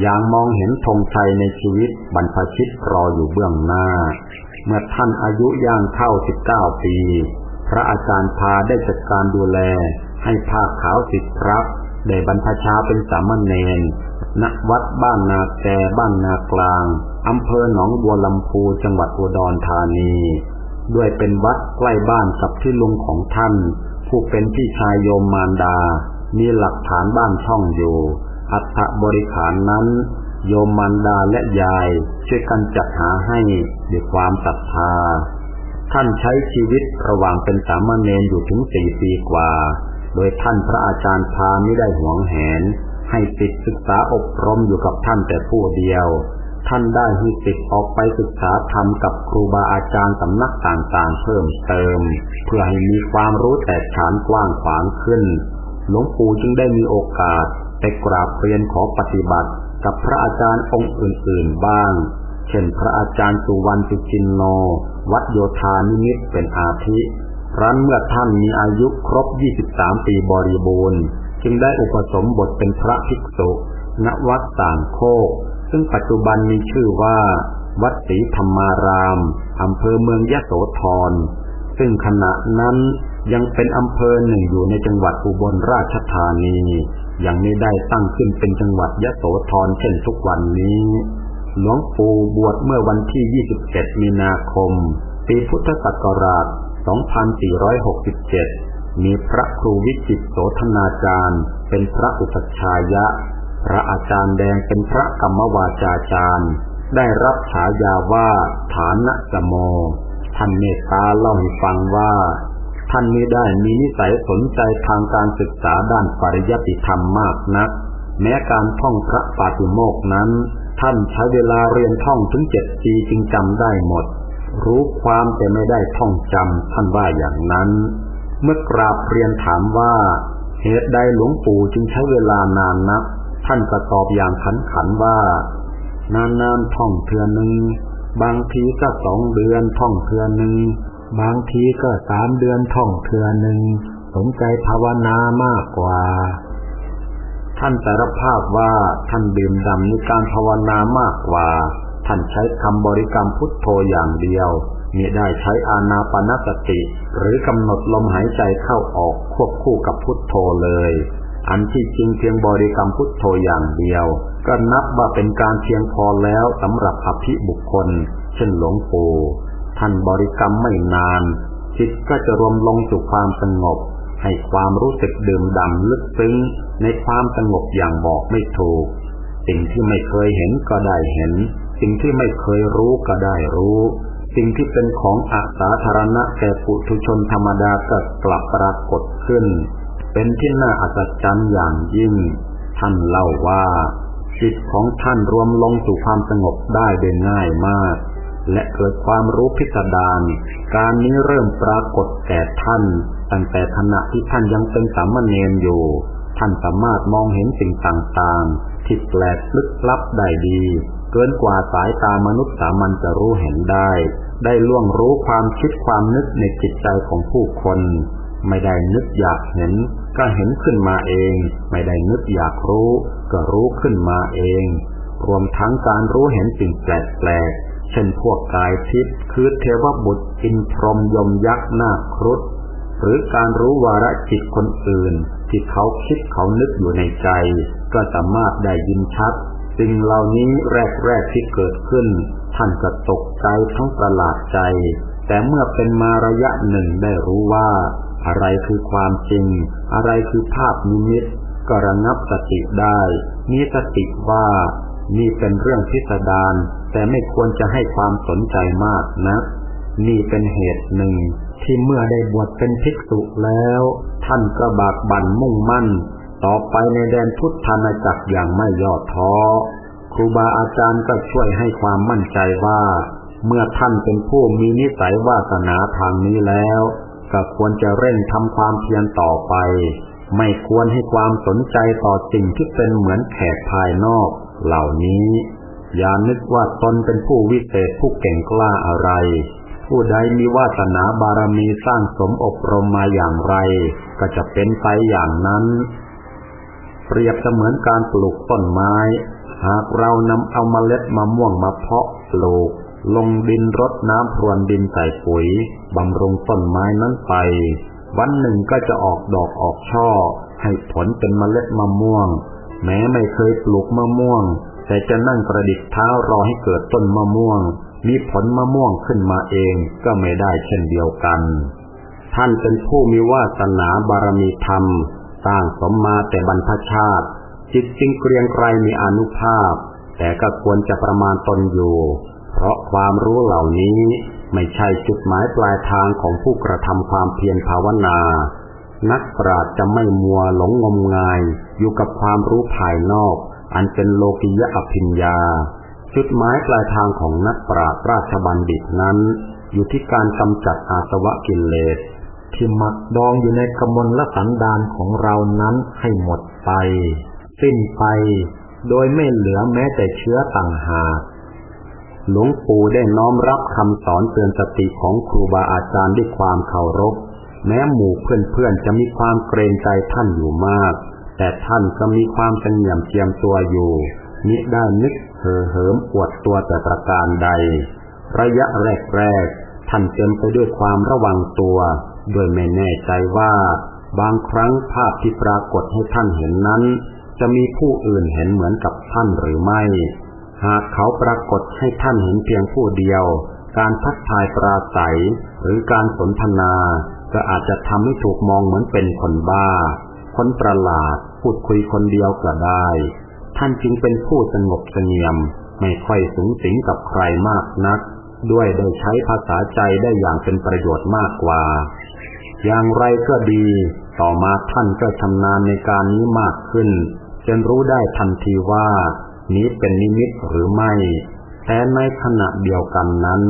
อย่างมองเห็นธงชัยในชีวิตบรรพชิตรออยู่เบื้องหน้า เมื่อท่านอายุย่างเข้าสิบเก้าปี พระอาจารย์พาได้จัดการดูแล ให้ผ้าขาวสิทธิพระได้บรรพชาเป็นสามเณรณวัดบ้านนาแกบ้านนากลางอำเภอหนองบัวลำพูจังหวัดอุดรธานี ด้วยเป็นวัดใกล้บ้านกับที่ลุงของท่าน ผู้เป็นพี่ชายโยมมารดา มีหลักฐานบ้านช่องอยู่ อัฐบริขารนั้น โยมมารดาและยายช่วยกันจัดหาให้ด้วยความศรัทธา ท่านใช้ชีวิตระหว่างเป็นสามเณรอยู่ถึงสี่ปีกว่า โดยท่านพระอาจารย์พาไม่ได้หวงแหน ให้ติดศึกษาอบรมอยู่กับท่านแต่ผู้เดียว ท่านได้ให้ติดออกไปศึกษาธรรมกับครูบาอาจารย์สำนักต่างๆเพิ่มเติม เพื่อให้มีความรู้แตกฉานกว้างขวางขึ้น หลวงปู่จึงได้มีโอกาสไปกราบเรียนขอปฏิบัติกับพระอาจารย์องค์อื่น ๆบ้าง เช่น พระอาจารย์สุวรรณสุจินโน วัดโยธานิมิตเป็นอาทิรันเมื่อท่านมีอายุครบ 23 ปีบริบูรณ์ จึงได้อุปสมบทเป็นพระภิกษุ ณ วัดต่างโคก ซึ่งปัจจุบันมีชื่อว่า วัดศรีธรรมาราม อำเภอเมืองยะโสธร ซึ่งขณะนั้น ยังเป็นอำเภอหนึ่งอยู่ในจังหวัดอุบลราชธานี ยังไม่ได้ตั้งขึ้นเป็นจังหวัดยะโสธรเช่นทุกวันนี้ หลวงปู่บวชเมื่อวันที่ 27 มีนาคม ปีพุทธศักราช 2467 มีพระครูวิจิตโสธนาจารย์ เป็นพระอุปัชฌายะ พระอาจารย์แดงเป็นพระกรรมวาจาจารย์ ได้รับฉายาว่าฐานะสโมท่านเมตตาเล่าให้ฟังว่า ท่านไม่ได้มีนิสัยสนใจทางการศึกษาด้านปริยัติธรรมมากนัก แม้การท่องพระปาติโมกข์นั้น ท่านใช้เวลาเรียนท่องถึงเจ็ดปีจึงจำได้หมด รู้ความแต่ไม่ได้ท่องจำท่านว่าอย่างนั้น เมื่อกราบเรียนถามว่า เหตุใดหลวงปู่จึงใช้เวลานานนัก ท่านก็ตอบอย่างขันขันว่านานๆท่องเทือนหนึ่งบางทีก็สองเดือนท่องเทือนหนึ่ง บางทีก็สามเดือนท่องเทือหนึ่ง สนใจภาวนามากกว่า ท่านสารภาพว่าท่านดื่มดำในการภาวนามากกว่า ท่านใช้คำบริกรรมพุทโธอย่างเดียวมิได้ใช้อานาปนสติ หรือกำหนดลมหายใจเข้าออกควบคู่กับพุทโธเลย อันที่จริงเพียงบริกรรมพุทโธอย่างเดียว ก็นับว่าเป็นการเพียงพอแล้วสำหรับอภิบุคคล เช่นหลวงปู่ ท่านบริกรรมไม่นาน จิตก็จะรวมลงสู่ความสงบ ให้ความรู้สึกดื่มดำลึกซึ้ง ในความสงบอย่างบอกไม่ถูก สิ่งที่ไม่เคยเห็นก็ได้เห็น สิ่งที่ไม่เคยรู้ก็ได้รู้ สิ่งที่เป็นของอาสาธารณะแก่ปุถุชนธรรมดาก็กลับปรากฏขึ้น เป็นที่น่าอัศจรรย์อย่างยิ่ง ท่านเล่าว่าจิตของท่านรวมลงสู่ความสงบได้โดยง่ายมาก และเกิดความรู้พิสดารการนี้เริ่มปรากฏแก่ท่าน ตั้งแต่ขณะที่ท่านยังเป็นสามเณรอยู่ ท่านสามารถมองเห็นสิ่งต่างๆ ที่แปลกลึกลับได้ดี เกินกว่าสายตามนุษย์สามัญจะรู้เห็นได้ ได้ล่วงรู้ความคิดความนึกในจิตใจของผู้คน ไม่ได้นึกอยากเห็น ก็เห็นขึ้นมาเอง ไม่ได้นึกอยากรู้ ก็รู้ขึ้นมาเอง รวมทั้งการรู้เห็นสิ่งแปลกๆ เช่นพวกกายทิพย์คือเทวบุตรอินพรหมยมยักษ์นาครุฑหรือการรู้วาระจิตคนอื่น ที่เขาคิดเขานึกอยู่ในใจ ก็สามารถได้ยินชัด สิ่งเหล่านี้แรกๆที่เกิดขึ้น ท่านก็ตกใจทั้งประหลาดใจ แต่เมื่อเป็นมาระยะหนึ่งได้รู้ว่า อะไรคือความจริง อะไรคือภาพนิมิต ก็ระงับสติได้มีสติว่านี่เป็นเรื่องพิสดาร แต่ไม่ควรจะให้ความสนใจมากนะนี่เป็นเหตุหนึ่ง ที่เมื่อได้บวชเป็นภิกษุแล้ว ท่านก็บากบั่นมุ่งมั่น ต่อไปในแดนพุทธานาจักรอย่างไม่ย่อท้อครูบาอาจารย์ก็ช่วยให้ความมั่นใจว่า เมื่อท่านเป็นผู้มีนิสัยวาสนาทางนี้แล้ว ก็ควรจะเร่งทำความเพียรต่อไป ไม่ควรให้ความสนใจต่อสิ่งที่เป็นเหมือนแขกภายนอก เหล่านี้ อย่านึกว่าตนเป็นผู้วิเศษผู้เก่งกล้าอะไร ผู้ใดมีวาสนาบารมีสร้างสมอบรมมาอย่างไร ก็จะเป็นไปอย่างนั้น เปรียบเสมือนการปลูกต้นไม้ หากเรานำเอาเมล็ดมะม่วงมาเพาะปลูก ลงดินรดน้ำพรวนดินใส่ปุ๋ยบำรุงต้นไม้นั้นไป วันหนึ่งก็จะออกดอกออกช่อ ให้ผลเป็นมเมล็ดมะม่วง แม้ไม่เคยปลูกมะม่วง แต่จะนั่งกระดิกเท้ารอให้เกิดต้นมะม่วง มีผลมะม่วงขึ้นมาเองก็ไม่ได้เช่นเดียวกัน ท่านเป็นผู้มีวาสนาบารมีธรรมสร้างสมมาแต่บรรพชาติ จิตจึงเกรียงไกรมีอนุภาพ แต่ก็ควรจะประมาณตนอยู่ เพราะความรู้เหล่านี้ไม่ใช่จุดหมายปลายทางของผู้กระทำความเพียรภาวนา นักปราชญ์จะไม่มัวหลงงมงายอยู่กับความรู้ภายนอก อันเป็นโลกิยะอภิญญา จุดหมายปลายทางของนักปราชญ์ราชบัณฑิตนั้น อยู่ที่การกำจัดอาสวะกิเลส ที่มักดองอยู่ในกมลละสันดานของเรานั้นให้หมดไป สิ้นไปโดยไม่เหลือแม้แต่เชื้อต่างหากหลวงปู่ได้น้อมรับคำสอนเตือนสติของครูบาอาจารย์ด้วยความเคารพ แม้หมู่เพื่อนๆจะมีความเกรงใจท่านอยู่มาก แต่ท่านก็มีความเสงี่ยมเทียมตัวอยู่ มิได้นึกเห่อเหิมปวดตัวแต่ประการใด ระยะแรกๆ ท่านเต็มไปด้วยความระวังตัว โดยไม่แน่ใจว่า บางครั้งภาพที่ปรากฏให้ท่านเห็นนั้น จะมีผู้อื่นเห็นเหมือนกับท่านหรือไม่ หากเขาปรากฏให้ท่านเห็นเพียงผู้เดียว การทักทายปราศัย หรือการสนทนา ก็อาจจะทำให้ถูกมองเหมือนเป็นคนบ้า คนประหลาดพูดคุยคนเดียวก็ได้ ท่านจึงเป็นผู้สงบเสงี่ยม ไม่ค่อยสูงสิงกับใครมากนัก ด้วยได้ใช้ภาษาใจได้อย่างเป็นประโยชน์มากกว่า อย่างไรก็ดี ต่อมาท่านก็ชำนาญในการนี้มากขึ้น จนรู้ได้ทันทีว่า นี้เป็นนิมิตหรือไม่ แต่ในขณะเดียวกันนั้น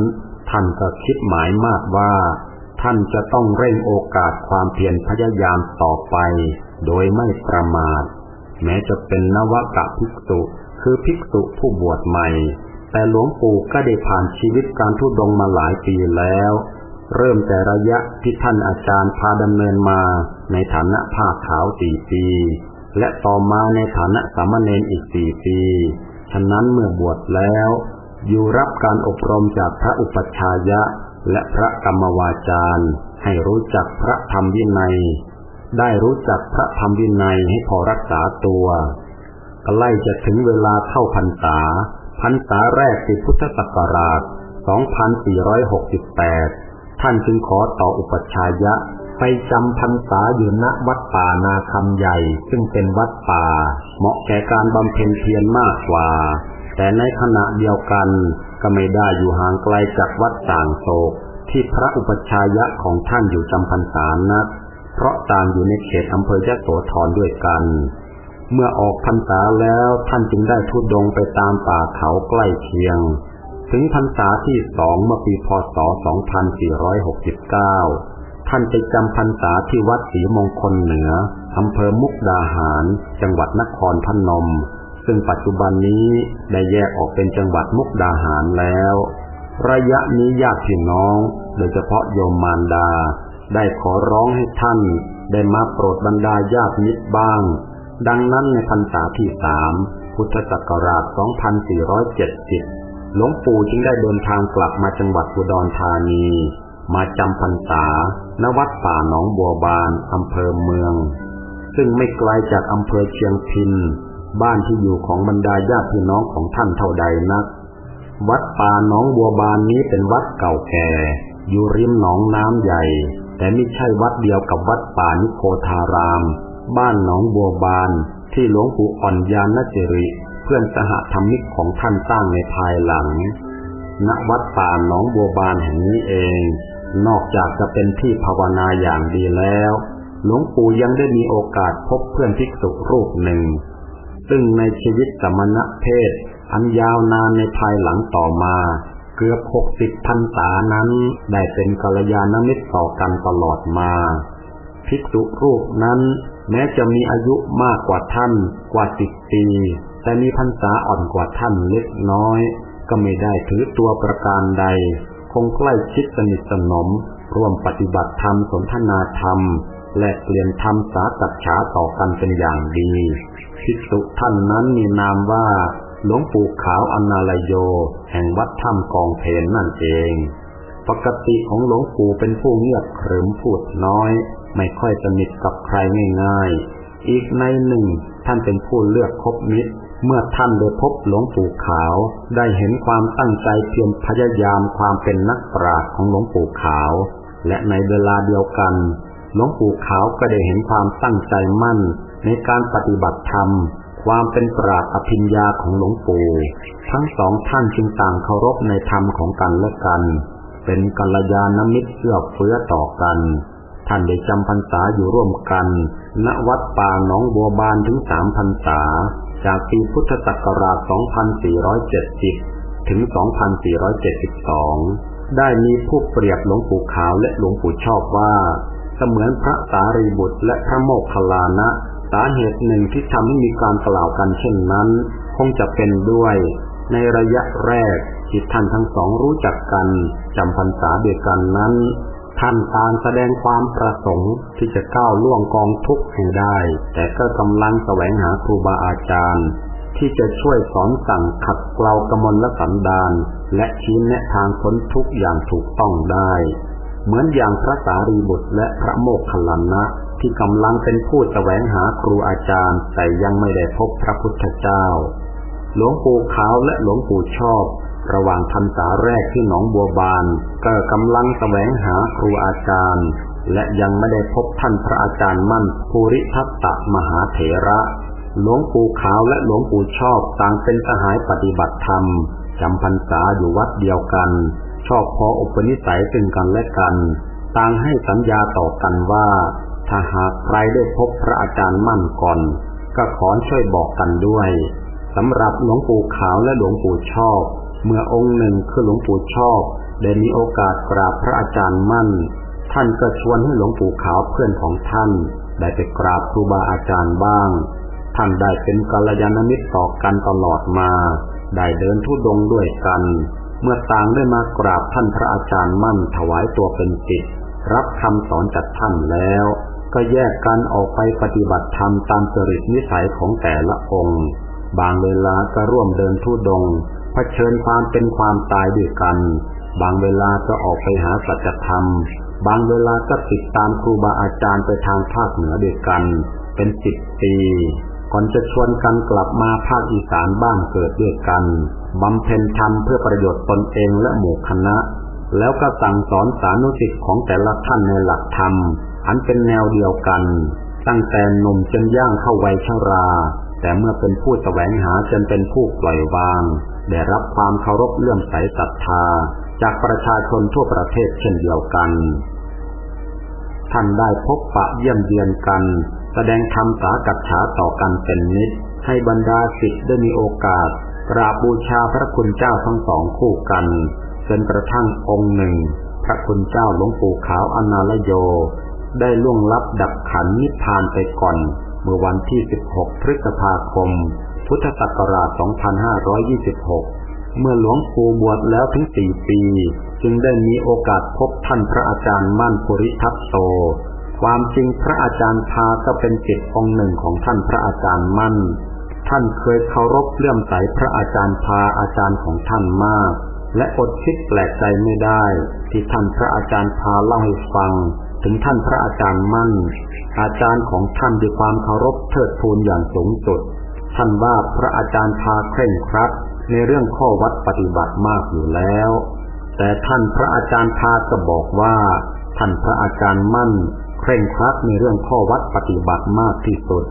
ท่านก็คิดหมายมากว่า ท่านจะต้องเร่งโอกาสความเพียรพยายามต่อไป โดยไม่ประมาท แม้จะเป็นนวกะภิกษุ คือภิกษุผู้บวชใหม่ แต่หลวงปู่ก็ได้ผ่านชีวิตการทุดงมาหลายปีแล้ว เริ่มแต่ระยะที่ท่านอาจารย์พาดำเนินมาในฐานะผ้าขาวสี่ปี และต่อมาในฐานะสามเณรอีกสี่ปี ฉะนั้นเมื่อบวชแล้ว อยู่รับการอบรมจากพระอุปัชฌายะและพระกรรมวาจารย์ ให้รู้จักพระธรรมวินัย ได้รู้จักพระธรรมวินัยให้พอรักษาตัวใกล้จะถึงเวลาเข้าพรรษา พรรษาแรกปีพุทธศักราช 2468 ท่านจึงขอต่ออุปัชายะ ไปจำพรรษาอยู่ณวัดป่านาคำใหญ่ ซึ่งเป็นวัดป่า เหมาะแก่การบำเพ็ญเพียรมากกว่า แต่ในขณะเดียวกันก็ไม่ได้อยู่ห่างไกลจากวัดต่างโศก ที่พระอุปชายะของท่านอยู่จำพรรษานัก เพราะต่างอยู่ในเขตอำเภอยะโสธรด้วยกัน เมื่อออกพรรษาแล้วท่านจึงได้ทุดงไปตามป่าเขาใกล้เคียง ถึงพรรษาที่สองเมื่อปีพศ 2469 ท่านไปจำพรรษาที่วัดศรีมงคลเหนืออำเภอมุกดาหาร จังหวัดนครพนม ซึ่งปัจจุบันนี้ได้แยกออกเป็นจังหวัดมุกดาหารแล้ว ระยะนี้ญาติพี่น้อง โดยเฉพาะโยมมารดา ได้ขอร้องให้ท่านได้มาโปรดบรรดาญาติมิตรบ้าง ดังนั้นในพรรษาที่สามพุทธศักราช 2470 หลวงปู่จึงได้เดินทางกลับมาจังหวัดอุดรธานี มาจำพรรษา ณ วัดป่าหนองบัวบาน อำเภอเมือง ซึ่งไม่ไกลจากอำเภอเชียงพิน บ้านที่อยู่ของบรรดาญาติพี่น้องของท่านเท่าใดนัก วัดป่าหนองบัวบานนี้เป็นวัดเก่าแก่ อยู่ริมหนองน้ำใหญ่ แต่ไม่ใช่วัดเดียวกับวัดป่านิโคธาราม บ้านหนองบัวบาน ที่หลวงปู่อ่อนยานนจริ เพื่อนสหธรรมิกของท่านสร้างในภายหลัง ณ วัดป่าหนองบัวบานแห่งนี้เอง นอกจากจะเป็นที่ภาวนาอย่างดีแล้ว หลวงปู่ยังได้มีโอกาสพบเพื่อนภิกษุรูปหนึ่ง ซึ่งในชีวิตสมณะเพศอันยาวนานในภายหลังต่อมา เกือบหกสิบพรรษานั้นได้เป็นกัลยาณมิตรต่อกันตลอดมา ภิกษุรูปนั้น แม้จะมีอายุมากกว่าท่านกว่าสิบปี แต่มีพรรษาอ่อนกว่าท่านเล็กน้อย ก็ไม่ได้ถือตัวประการใด คงใกล้ชิดสนิทสนม ร่วมปฏิบัติธรรมสนทนาธรรม และเปลี่ยนธรรมสากัจฉาต่อกันเป็นอย่างดี ภิกษุท่านนั้นมีนามว่า หลวงปู่ขาวอนาลโย แห่งวัดถ้ำกองเพนนั่นเอง ปกติของหลวงปู่เป็นผู้เงียบขรึมพูดน้อย ไม่ค่อยสนิทกับใครง่ายๆ อีกในหนึ่ง ท่านเป็นผู้เลือกคบมิตร เมื่อท่านได้พบหลวงปู่ขาว ได้เห็นความตั้งใจเพียรพยายามความเป็นนักปราชญ์ของหลวงปู่ขาว และในเวลาเดียวกันหลวงปู่ขาวก็ได้เห็นความตั้งใจมั่นในการปฏิบัติธรรม ความเป็นปราชญ์อภิญญาของหลวงปู่ทั้งสองท่านจึงต่างเคารพในธรรมของกันและกัน เป็นกัลยาณมิตรเอื้อเฟื้อต่อกัน ท่านได้จำพรรษาอยู่ร่วมกัน ณวัดป่าหนองบัวบานถึงสามพรรษา จากปีพุทธศักราช 2470 ถึง 2472 ได้มีผู้เปรียบหลวงปู่ขาวและหลวงปู่ชอบว่า เสมือนพระสารีบุตรและพระโมคคัลลานะ สาเหตุหนึ่งที่ทำให้มีการกล่าวกันเช่นนั้น คงจะเป็นด้วย ในระยะแรกที่ท่านทั้งสองรู้จักกันจำพรรษาเดียวกันนั้น ท่านตางแสดงความประสงค์ที่จะก้าวล่วงกองทุกข์ให้ได้ แต่ก็กำลังแสวงหาครูบาอาจารย์ ที่จะช่วยสอนสั่งขัดเกลากมลและสันดาน และชี้แนะทางพ้นทุกข์อย่างถูกต้องได้ เหมือนอย่างพระสารีบุตรและพระโมคคัลลานะ ที่กำลังเป็นผู้แสวงหาครูอาจารย์ แต่ยังไม่ได้พบพระพุทธเจ้า หลวงปู่ขาวและหลวงปู่ชอบ ระหว่างพรรษาแรกที่หนองบัวบานก็กำลังแสวงหาครูอาจารย์ และยังไม่ได้พบท่านพระอาจารย์มั่นภูริทัตตมหาเถระ หลวงปู่ขาวและหลวงปู่ชอบต่างเป็นสหายปฏิบัติธรรมจำพรรษาอยู่วัดเดียวกัน ชอบพออุปนิสัยซึ่งกันและกัน ต่างให้สัญญาต่อกันว่า ถ้าหากใครได้พบพระอาจารย์มั่นก่อน ก็ขอช่วยบอกกันด้วยสำหรับหลวงปู่ขาวและหลวงปู่ชอบ เมื่อองค์หนึ่งคือหลวงปู่ชอบได้มีโอกาสกราบพระอาจารย์มั่น ท่านก็ชวนให้หลวงปู่ขาวเพื่อนของท่าน ได้ไปกราบครูบาอาจารย์บ้าง ท่านได้เป็นกัลยาณมิตรต่อกันตลอดมา ได้เดินทุดงด้วยกัน เมื่อต่างได้มากราบท่านพระอาจารย์มั่นถวายตัวเป็นศิษย์รับคำสอนจากท่านแล้ว ก็แยกกันออกไปปฏิบัติธรรมตามจริตนิสัยของแต่ละองค์ บางเวลาก็ร่วมเดินทุดงเผชิญความเป็นความตายด้วยกัน บางเวลาก็ออกไปหาสัจธรรม บางเวลาก็ติดตามครูบาอาจารย์ไปทางภาคเหนือด้วยกัน เป็นสิบปีก่อนจะชวนกันกลับมาภาคอีสานบ้านเกิดด้วยกันบำเพ็ญธรรมเพื่อประโยชน์ตนเองและหมู่คณะ แล้วก็สั่งสอนสานุสิทธิ์ของแต่ละท่านในหลักธรรม อันเป็นแนวเดียวกัน ตั้งแต่หนุ่มจนย่างเข้าวัยชรา แต่เมื่อเป็นผู้แสวงหาจนเป็นผู้ปล่อยวาง ได้รับความเคารพเลื่อมใสศรัทธา จากประชาชนทั่วประเทศเช่นเดียวกัน ท่านได้พบปะเยี่ยมเยียนกัน แสดงธรรมสากัจฉาต่อกันเป็นนิด ให้บรรดาศิษย์ได้มีโอกาสกราบบูชาพระคุณเจ้าทั้งสองคู่กัน จนกระทั่งองค์หนึ่ง พระคุณเจ้าหลวงปู่ขาวอนาลโย ได้ล่วงลับดับขันนิพพานไปก่อน เมื่อวันที่ 16 พฤษภาคม พุทธศักราช 2526 เมื่อหลวงปู่บวชแล้วถึงสี่ปี จึงได้มีโอกาสพบท่านพระอาจารย์มั่นปุริทัตโต ความจริงพระอาจารย์พาก็เป็นจิตองค์หนึ่งของท่านพระอาจารย์มั่น ท่านเคยเคารพเลื่อมใสพระอาจารย์พาอาจารย์ของท่านมาก และอดคิดแปลกใจไม่ได้ ที่ท่านพระอาจารย์พาเล่าให้ฟัง ถึงท่านพระอาจารย์มั่น อาจารย์ของท่านด้วยความเคารพเทิดทูนอย่างสูงสุด ท่านว่าพระอาจารย์พาเคร่งครัดในเรื่องข้อวัดปฏิบัติมากอยู่แล้ว แต่ท่านพระอาจารย์พาก็บอกว่า ท่านพระอาจารย์มั่น เคร่งครัดในเรื่องข้อวัดปฏิบัติมากที่สุด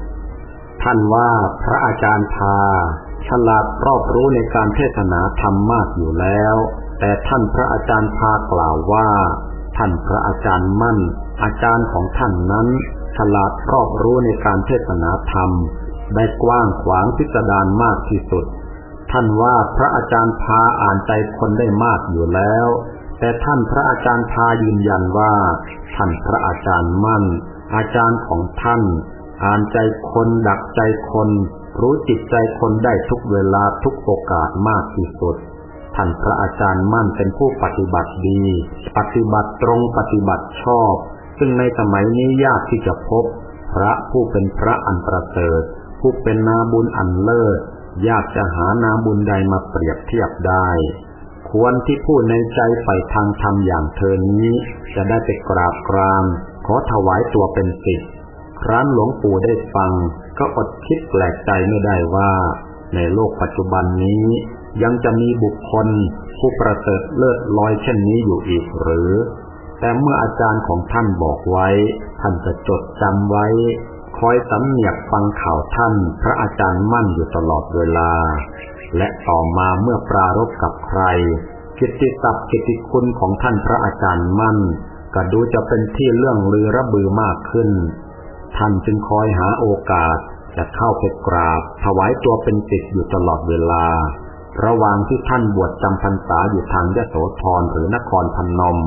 ท่านว่าพระอาจารย์พา ฉลาดรอบรู้ในการเทศนาธรรมมากอยู่แล้ว แต่ท่านพระอาจารย์พากล่าวว่า ท่านพระอาจารย์มั่น อาจารย์ของท่านนั้น ฉลาดรอบรู้ในการเทศนาธรรม ได้กว้างขวางพิสดารมากที่สุด ท่านว่าพระอาจารย์พาอ่านใจคนได้มากอยู่แล้ว แต่ท่านพระอาจารย์พายืนยันว่า ท่านพระอาจารย์มั่น อาจารย์ของท่าน อ่านใจคนดักใจคน รู้จิตใจคนได้ทุกเวลาทุกโอกาสมากที่สุด ท่านพระอาจารย์มั่นเป็นผู้ปฏิบัติดี ปฏิบัติตรงปฏิบัติชอบ ซึ่งในสมัยนี้ยากที่จะพบ พระผู้เป็นพระอันประเสริฐผู้เป็นนาบุญอันเลิศยากจะหานาบุญใดมาเปรียบเทียบได้ ควรที่ผู้ในใจไปทางธรรมอย่างเธอนี้ จะได้ไปกราบกรานขอถวายตัวเป็นศิษย์ ครั้นหลวงปู่ได้ฟัง ก็อดคิดแปลกใจไม่ได้ว่า ในโลกปัจจุบันนี้ ยังจะมีบุคคล ผู้ประเสริฐเลิศลอยเช่นนี้อยู่อีกหรือ แต่เมื่ออาจารย์ของท่านบอกไว้ ท่านจะจดจำไว้ คอยสำเนียกฟังข่าวท่าน พระอาจารย์มั่นอยู่ตลอดเวลา และต่อมาเมื่อปรารบกับใคร กิตติศัพท์กิตติคุณของท่านพระอาจารย์มั่นก็ดูจะเป็นที่เรื่องลือระบือมากขึ้น ท่านจึงคอยหาโอกาสจะเข้าไปกราบ ถวายตัวเป็นศิษย์อยู่ตลอดเวลา ระหว่างที่ท่านบวชจำพรรษาอยู่ทางยโสธรหรือนครพนม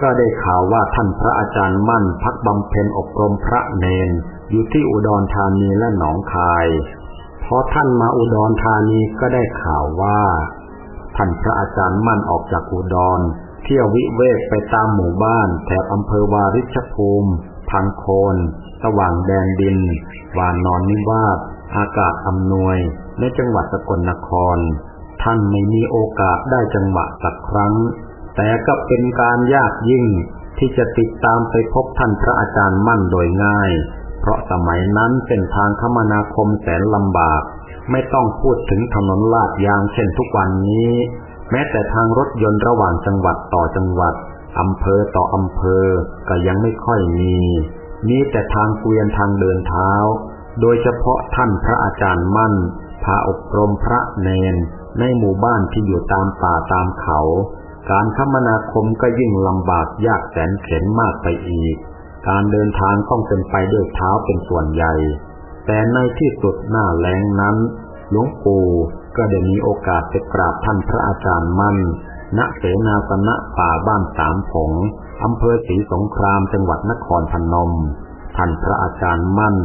ก็ได้ข่าวว่าท่านพระอาจารย์มั่นพักบำเพ็ญอบรมพระเนน อยู่ที่อุดรธานีและหนองคายพอท่านมาอุดรธานีก็ได้ข่าวว่า ท่านพระอาจารย์มั่นออกจากอุดร เที่ยววิเวกไปตามหมู่บ้านแถบอำเภอวาริชภูมิ พังโคนสว่างแดนดิน วานนอนนิวาสอากาศอำนวยในจังหวัดสกลนคร ท่านไม่มีโอกาสได้จังหวะสักครั้ง แต่ก็เป็นการยากยิ่งที่จะติดตามไปพบท่านพระอาจารย์มั่นโดยง่าย เพราะสมัยนั้นเป็นทางคมนาคมแสนลำบาก ไม่ต้องพูดถึงถนนลาดยางเช่นทุกวันนี้ แม้แต่ทางรถยนต์ระหว่างจังหวัดต่อจังหวัด อำเภอต่ออำเภอก็ยังไม่ค่อยมีมีแต่ทางเกวียนทางเดินเท้า โดยเฉพาะท่านพระอาจารย์มั่น พาอบรมพระเนน ในหมู่บ้านที่อยู่ตามป่าตามเขา การคมนาคมก็ยิ่งลำบากยากแสนเข็นมากไปอีก การเดินทางต้องเป็นไปด้วยเท้าเป็นส่วนใหญ่ แต่ในที่สุดหน้าแรงนั้น หลวงปู่ก็ได้มีโอกาสไปกราบท่านพระอาจารย์มั่น ณเสนาสนะป่าบ้านสามผงอำเภอศรีสงครามจังหวัดนครพนม ท่านพระอาจารย์มั่น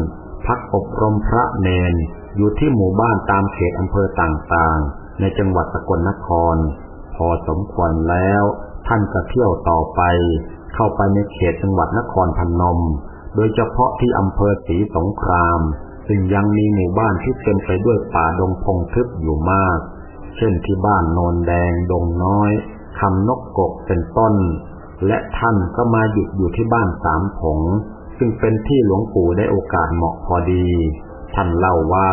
พักอบรมพระเนน อยู่ที่หมู่บ้านตามเขตอำเภอต่างๆ ในจังหวัดสกลนคร พอสมควรแล้ว ท่านจะเที่ยวต่อไป เข้าไปในเขตจังหวัดนครพนม โดยเฉพาะที่อำเภอศรีสงคราม ซึ่งยังมีหมู่บ้านที่เต็มไปด้วยป่าดงพงทึบอยู่มาก เช่นที่บ้านโนนแดงดงน้อยคำนกกกเป็นต้น และท่านก็มาหยุดอยู่ที่บ้านสามผง ซึ่งเป็นที่หลวงปู่ได้โอกาสเหมาะพอดี ท่านเล่าว่า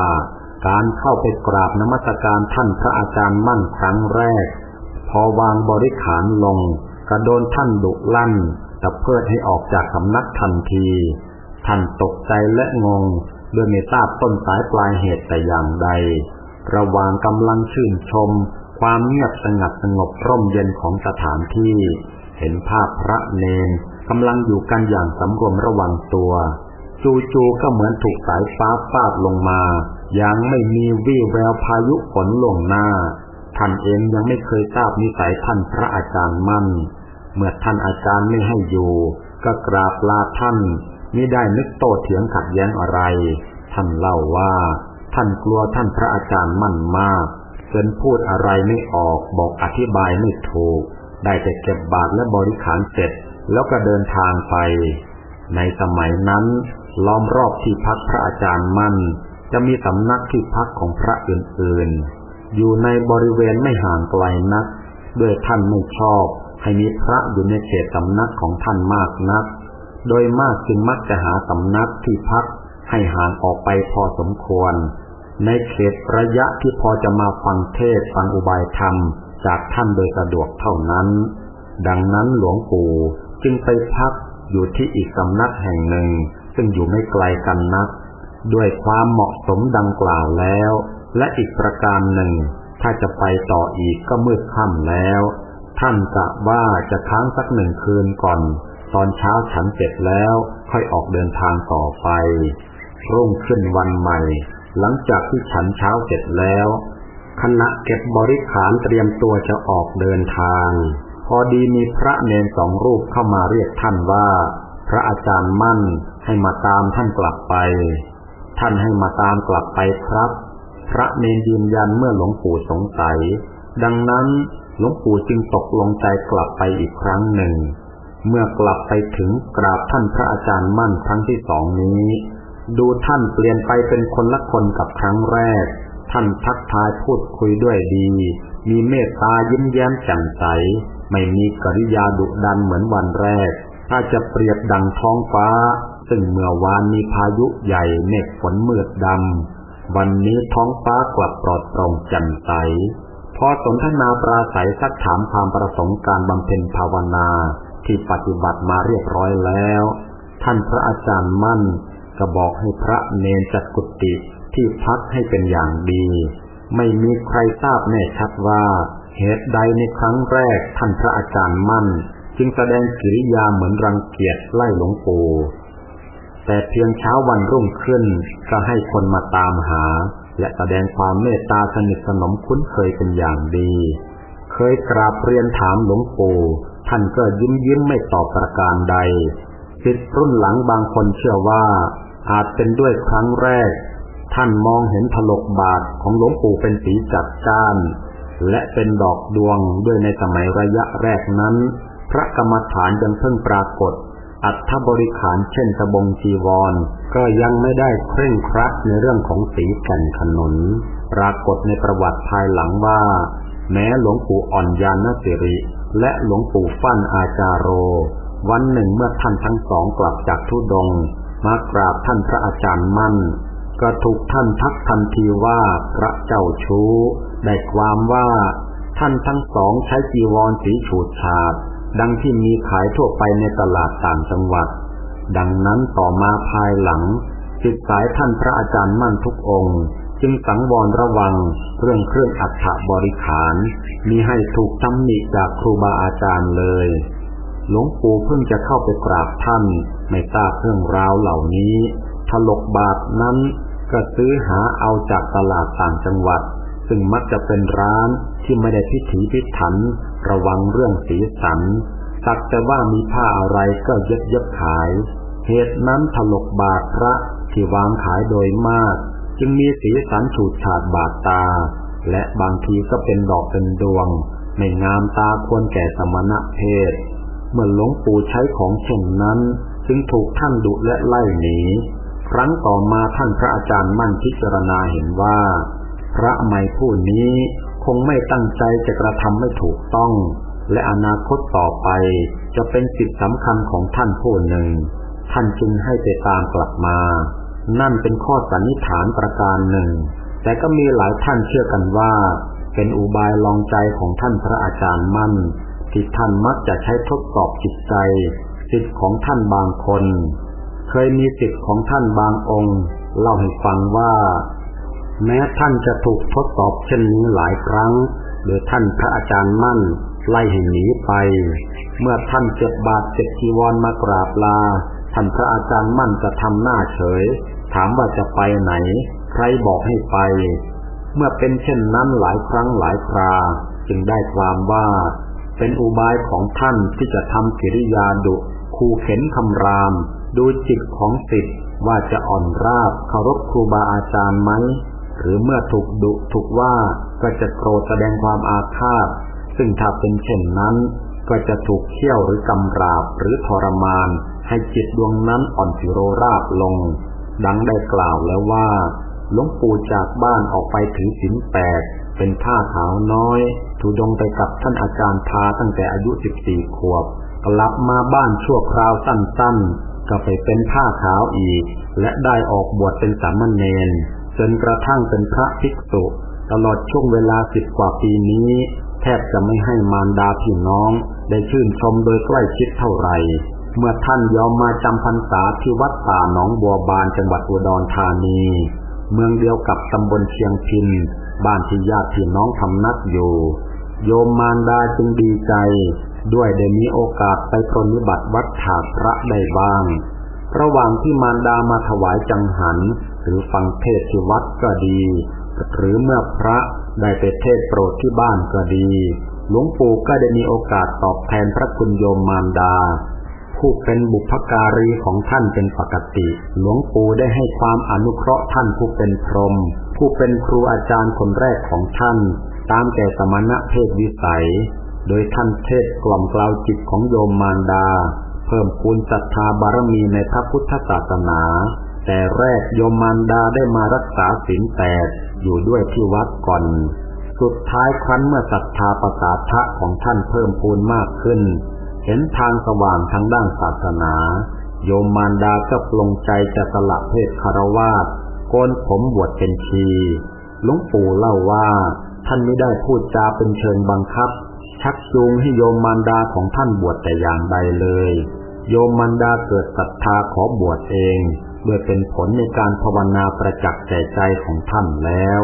การเข้าไปกราบนมัสการท่านพระอาจารย์มั่นครั้งแรก พอวางบริขารลง กระโดนท่านดุลั่นตะเพิดให้ออกจากสำนักทันที ท่านตกใจและงงด้วยไม่ทราบต้นสายปลายเหตุแต่อย่างใด ระหว่างกำลังชื่นชม ความเงียบสงัดสงบร่มเย็นของสถานที่ เห็นภาพพระเนนกำลังอยู่กันอย่างสำรวมระวังตัว จูๆก็เหมือนถูกสายฟ้าฟาดลงมา ยังไม่มีวี่แววพายุฝนลงหน้า ท่านเองยังไม่เคยทราบนิสัยท่านพระอาจารย์มั่น เมื่อท่านอาจารย์ไม่ให้อยู่ ก็กราบลาท่านไมิได้นึกโตเถียงขัดแย้งอะไร ท่านเล่าว่า ท่านกลัวท่านพระอาจารย์มั่นมากจนพูดอะไรไม่ออกบอกอธิบายไม่ถูก ได้แต่เก็บบาตรและบริขารเสร็จ แล้วก็เดินทางไป ในสมัยนั้น ล้อมรอบที่พักพระอาจารย์มั่น จะมีสำนักที่พักของพระอื่นๆ อยู่ในบริเวณไม่ห่างไกลนัก ด้วยท่านไม่ชอบ ให้มีพระอยู่ในเขตสำนักของท่านมากนัก โดยมากจึงมักจะหาสำนักที่พัก ให้ห่างออกไปพอสมควร ในเขตระยะที่พอจะมาฟังเทศฟังอุบายธรรม จากท่านโดยสะดวกเท่านั้น ดังนั้นหลวงปู่จึงไปพักอยู่ที่อีกสำนักแห่งหนึ่ง ซึ่งอยู่ไม่ไกลกันนัก ด้วยความเหมาะสมดังกล่าวแล้ว และอีกประการหนึ่ง ถ้าจะไปต่ออีกก็มืดค่ำแล้ว ท่านกะว่าจะค้างสักหนึ่งคืนก่อน ตอนเช้าฉันเสร็จแล้วค่อยออกเดินทางต่อไป รุ่งขึ้นวันใหม่ หลังจากที่ฉันเช้าเสร็จแล้ว คณะเก็บบริขารเตรียมตัวจะออกเดินทาง พอดีมีพระเนนสองรูปเข้ามาเรียกท่านว่า พระอาจารย์มั่นให้มาตามท่านกลับไป ท่านให้มาตามกลับไปครับ พระเนนยืนยันเมื่อหลวงปู่สงสัย ดังนั้นหลวงปู่จึงตกลงใจกลับไปอีกครั้งหนึ่ง เมื่อกลับไปถึงกราบท่านพระอาจารย์มั่นครั้งที่สองนี้ ดูท่านเปลี่ยนไปเป็นคนละคนกับครั้งแรก ท่านทักทายพูดคุยด้วยดี มีเมตตายิ้มแย้มแจ่มใส ไม่มีกริยาดุดันเหมือนวันแรกถ้าจะเปรียบดังท้องฟ้า ซึ่งเมื่อวานมีพายุใหญ่เมฆฝนมืดดำ วันนี้ท้องฟ้ากลับปลอดโปร่งแจ่มใส พอสนทนาปราศัยสักถามความประสงค์การบำเพ็ญภาวนาที่ปฏิบัติมาเรียบร้อยแล้ว ท่านพระอาจารย์มั่น ก็บอกให้พระเนนจัดกุฏิที่พักให้เป็นอย่างดี ไม่มีใครทราบแน่ชัดว่า เหตุใดในครั้งแรกท่านพระอาจารย์มั่น จึงแสดงกิริยาเหมือนรังเกียจไล่หลวงปู่แต่เพียงเช้าวันรุ่งขึ้นก็ให้คนมาตามหา และแสดงความเมตตาสนิทสนมคุ้นเคยเป็นอย่างดี เคยกราบเรียนถามหลวงปู่ท่านก็ยิ้มยิ้มไม่ตอบประการใดสิทธิรุ่นหลังบางคนเชื่อว่า อาจเป็นด้วยครั้งแรก ท่านมองเห็นถลกบาทของหลวงปู่เป็นสีจัดจ้าน และเป็นดอกดวงด้วยในสมัยระยะแรกนั้น พระกรรมฐานยังเพิ่งปรากฏ อัฐบริขารเช่นสบงจีวร ก็ยังไม่ได้เคร่งครัดในเรื่องของสีแก่นขนุนปรากฏในประวัติภายหลังว่า แม้หลวงปู่อ่อนยานสิริ และหลวงปู่ฟั่นอาจารโร วันหนึ่งเมื่อท่านทั้งสองกลับจากทุดง มากราบท่านพระอาจารย์มั่น ก็ถูกท่านทักทันทีว่าพระเจ้าชู้ได้ความว่าท่านทั้งสองใช้จีวรสีฉูดฉาด ดังที่มีขายทั่วไปในตลาดต่างจังหวัด ดังนั้นต่อมาภายหลังจิตสายท่านพระอาจารย์มั่นทุกองค์ จึงสังวรระวังเรื่องเครื่องอัฐบริขาร มีให้ถูกตำหนิจากครูบาอาจารย์เลย หลวงปู่เพิ่งจะเข้าไปกราบท่าน ไม่ทราบเรื่องราวเหล่านี้ ถลกบาทนั้นก็ซื้อหาเอาจากตลาดต่างจังหวัด ซึ่งมักจะเป็นร้านที่ไม่ได้พิถีพิถัน ระวังเรื่องสีสัน สักแต่ว่ามีผ้าอะไรก็เย็บเย็บขาย เหตุนั้นถลกบาทพระที่วางขายโดยมาก จึงมีสีสันฉูดฉาดบาดตา และบางทีก็เป็นดอกเป็นดวง ไม่งามตาควรแก่สมณะเพศ เมื่อหลวงปู่ใช้ของเช่นนั้น จึงถูกท่านดุและไล่หนี ครั้งต่อมาท่านพระอาจารย์มั่นพิจารณาเห็นว่า พระไม่ผู้นี้คงไม่ตั้งใจจะกระทำไม่ถูกต้อง และอนาคตต่อไปจะเป็นสิทธิสำคัญของท่านผู้หนึ่ง ท่านจึงให้ไปตามกลับมา นั่นเป็นข้อสันนิษฐานประการหนึ่ง แต่ก็มีหลายท่านเชื่อกันว่า เป็นอุบายลองใจของท่านพระอาจารย์มั่น ที่ท่านมักจะใช้ทดสอบจิตใจสิทธิ์ของท่านบางคน เคยมีสิทธิ์ของท่านบางองค์ เล่าให้ฟังว่า แม้ท่านจะถูกทดสอบเช่นนี้หลายครั้งโดยท่านพระอาจารย์มั่น ไล่ให้หนีไป เมื่อท่านเจ็บบาดเจ็บจีวรมากราบลา ท่านพระอาจารย์มั่นจะทำหน้าเฉย ถามว่าจะไปไหน ใครบอกให้ไป เมื่อเป็นเช่นนั้นหลายครั้งหลายครา จึงได้ความว่า เป็นอุบายของท่านที่จะทำกิริยาดุคูเข็นคำราม ดูจิตของสิทธิ์ว่าจะอ่อนราบเคารพครูบาอาจารย์ไหมหรือเมื่อถูกดุถูกว่าก็จะโกรธแสดงความอาฆาต ซึ่งถ้าเป็นเช่นนั้น ก็จะถูกเขี่ยวหรือกำราบหรือทรมาน ให้จิตดวงนั้นอ่อนสิโรราบลง ดังได้กล่าวแล้วว่าหลวงปู่จากบ้านออกไปถึงสินแปดเป็นผ้าขาวน้อย ถูดงไปกับท่านอาจารย์พาตั้งแต่อายุสิบสี่ขวบ กลับมาบ้านชั่วคราวสั้นๆ ก็ไปเป็นผ้าขาวอีก และได้ออกบวชเป็นสามเณรจนกระทั่งเป็นพระภิกษุ ตลอดช่วงเวลาสิบกว่าปีนี้ แทบจะไม่ให้มารดาพี่น้อง ได้ชื่นชมโดยใกล้ชิดเท่าไหร่ เมื่อท่านยอมมาจำพรรษาที่วัดป่าหนองบัวบานจังหวัดอุดรธานี เมืองเดียวกับตำบลเชียงพิน บ้านที่ญาติพี่น้องทำนักอยู่ โยมมารดาจึงดีใจ ด้วยได้มีโอกาสไปปรนิบัติวัดถาพระได้บ้าง ระหว่างที่มารดามาถวายจังหัน หรือฟังเทศที่วัดก็ดี หรือเมื่อพระได้ไปเทศโปรดที่บ้านก็ดี หลวงปู่ก็ได้มีโอกาสตอบแทนพระคุณโยมมารดา ผู้เป็นบุพการีของท่านเป็นปกติ หลวงปู่ได้ให้ความอนุเคราะห์ท่านผู้เป็นพรหมผู้เป็นครูอาจารย์คนแรกของท่าน ตามแก่สมณะเพศวิสัย โดยท่านเทศกล่อมกล่าวจิตของโยมมารดา เพิ่มพูนศรัทธาบารมีในพระพุทธศาสนา แต่แรกโยมมารดาได้มารักษาศีลแปดอยู่ด้วยที่วัดก่อน สุดท้ายครั้นเมื่อศรัทธาประสาทะของท่านเพิ่มพูนมากขึ้น เห็นทางสว่างทางด้านศาสนา โยมมารดาก็ปลงใจจะสละเพศคารวาสโกนผมบวชเป็นชีหลวงปู่เล่าว่า ท่านไม่ได้พูดจาเป็นเชิงบังคับ ชักจูงให้โยมมารดาของท่านบวชแต่อย่างใดเลย โยมมารดาเกิดศรัทธาขอบวชเองโดยเป็นผลในการภาวนาประจักษ์แก่ใจของท่านแล้ว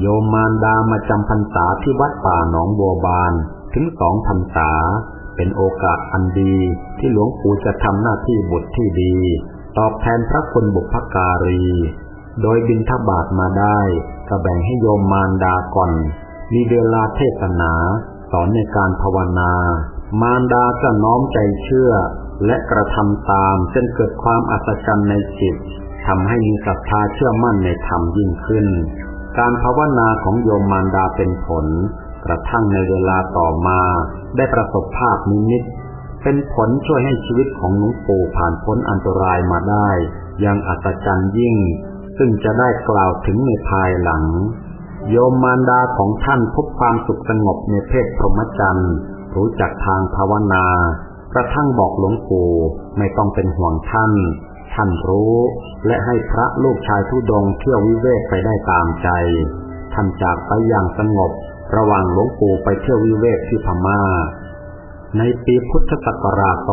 โยมมารดามาจำพรรษาที่วัดป่าหนองบัวบานถึงสองพรรษา เป็นโอกาสอันดีที่หลวงปู่จะทำหน้าที่บุตรที่ดี ตอบแทนพระคุณบุพการี โดยบินทบาทมาได้ ก็แบ่งให้โยมมารดาก่อน มีเวลาเทศนา สอนในการภาวนา มารดาก็น้อมใจเชื่อ และกระทำตามจนเกิดความอัศจรรย์ในจิตทำให้มีศรัทธาเชื่อมั่นในธรรมยิ่งขึ้น การภาวนาของโยมมารดาเป็นผล กระทั่งในเวลาต่อมา ได้ประสบภาพนิมิตเป็นผลช่วยให้ชีวิตของหลวงปู่ผ่านพ้นอันตรายมาได้ย่างอัศจรรย์ยิ่ง ซึ่งจะได้กล่าวถึงในภายหลัง โยมมารดาของท่านพบความสุขสงบในเพศพรหมจรรย์ รู้จักทางภาวนา กระทั่งบอกหลวงปู่ไม่ต้องเป็นห่วงท่าน ท่านรู้ และให้พระลูกชายทุดงเที่ยววิเวกไปได้ตามใจ ท่านจากไปอย่างสงบ ระหว่างหลวงปู่ไปเที่ยววิเวกที่พมา่า ในปีพุทธศักราช 2473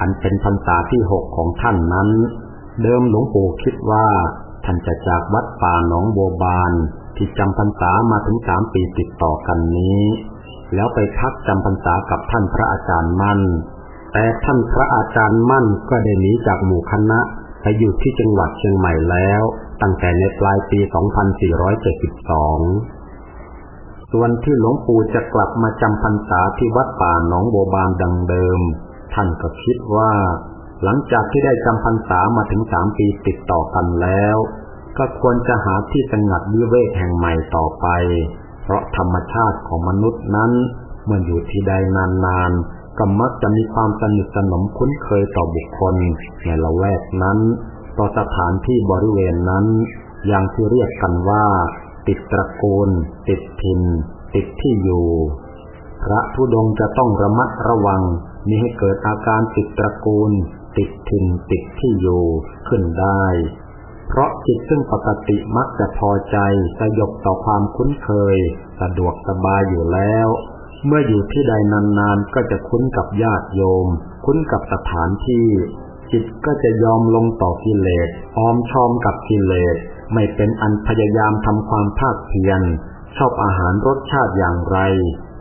อันเป็นพรรษาที่หกของท่านนั้น เดิมหลวงปู่คิดว่า ท่านจะจากวัดป่าหนองโบบาน ที่จำพรรษามาถึงสามปีติดต่อกันนี้ แล้วไปพักจำพรรษากับท่านพระอาจารย์มั่น แต่ท่านพระอาจารย์มั่นก็ได้หนีจากหมู่คณะไปอยู่ที่จังหวัดเชียงใหม่แล้ว ตั้งแต่ในปลายปี 2472 ส่วนที่หลวงปู่จะกลับมาจำพรรษาที่วัดป่าหนองโบบานดังเดิม ท่านก็คิดว่า หลังจากที่ได้จำพรรษามาถึงสามปีติดต่อกันแล้ว ก็ควรจะหาที่สงัดวิเวกแห่งใหม่ต่อไป เพราะธรรมชาติของมนุษย์นั้นเมื่ออยู่ที่ใดนานๆก็มักจะมีความสนิทสนมคุ้นเคยต่อบุคคลในละแวกนั้น ต่อสถานที่บริเวณนั้น อย่างที่เรียกกันว่า ติดตระกูล ติดถิ่นติดที่อยู่ พระธุดงจะต้องระมัดระวังมิให้เกิดอาการติดตระกูล ติดถิ่นติดที่อยู่ขึ้นได้ เพราะจิตซึ่งปกติมักจะพอใจสยบต่อความคุ้นเคย สะดวกสบายอยู่แล้ว เมื่ออยู่ที่ใดนานๆก็จะคุ้นกับญาติโยม คุ้นกับสถานที่ จิตก็จะยอมลงต่อกิเลสออมชอมกับกิเลส ไม่เป็นอันพยายามทำความภาคเพียรชอบอาหารรสชาติอย่างไร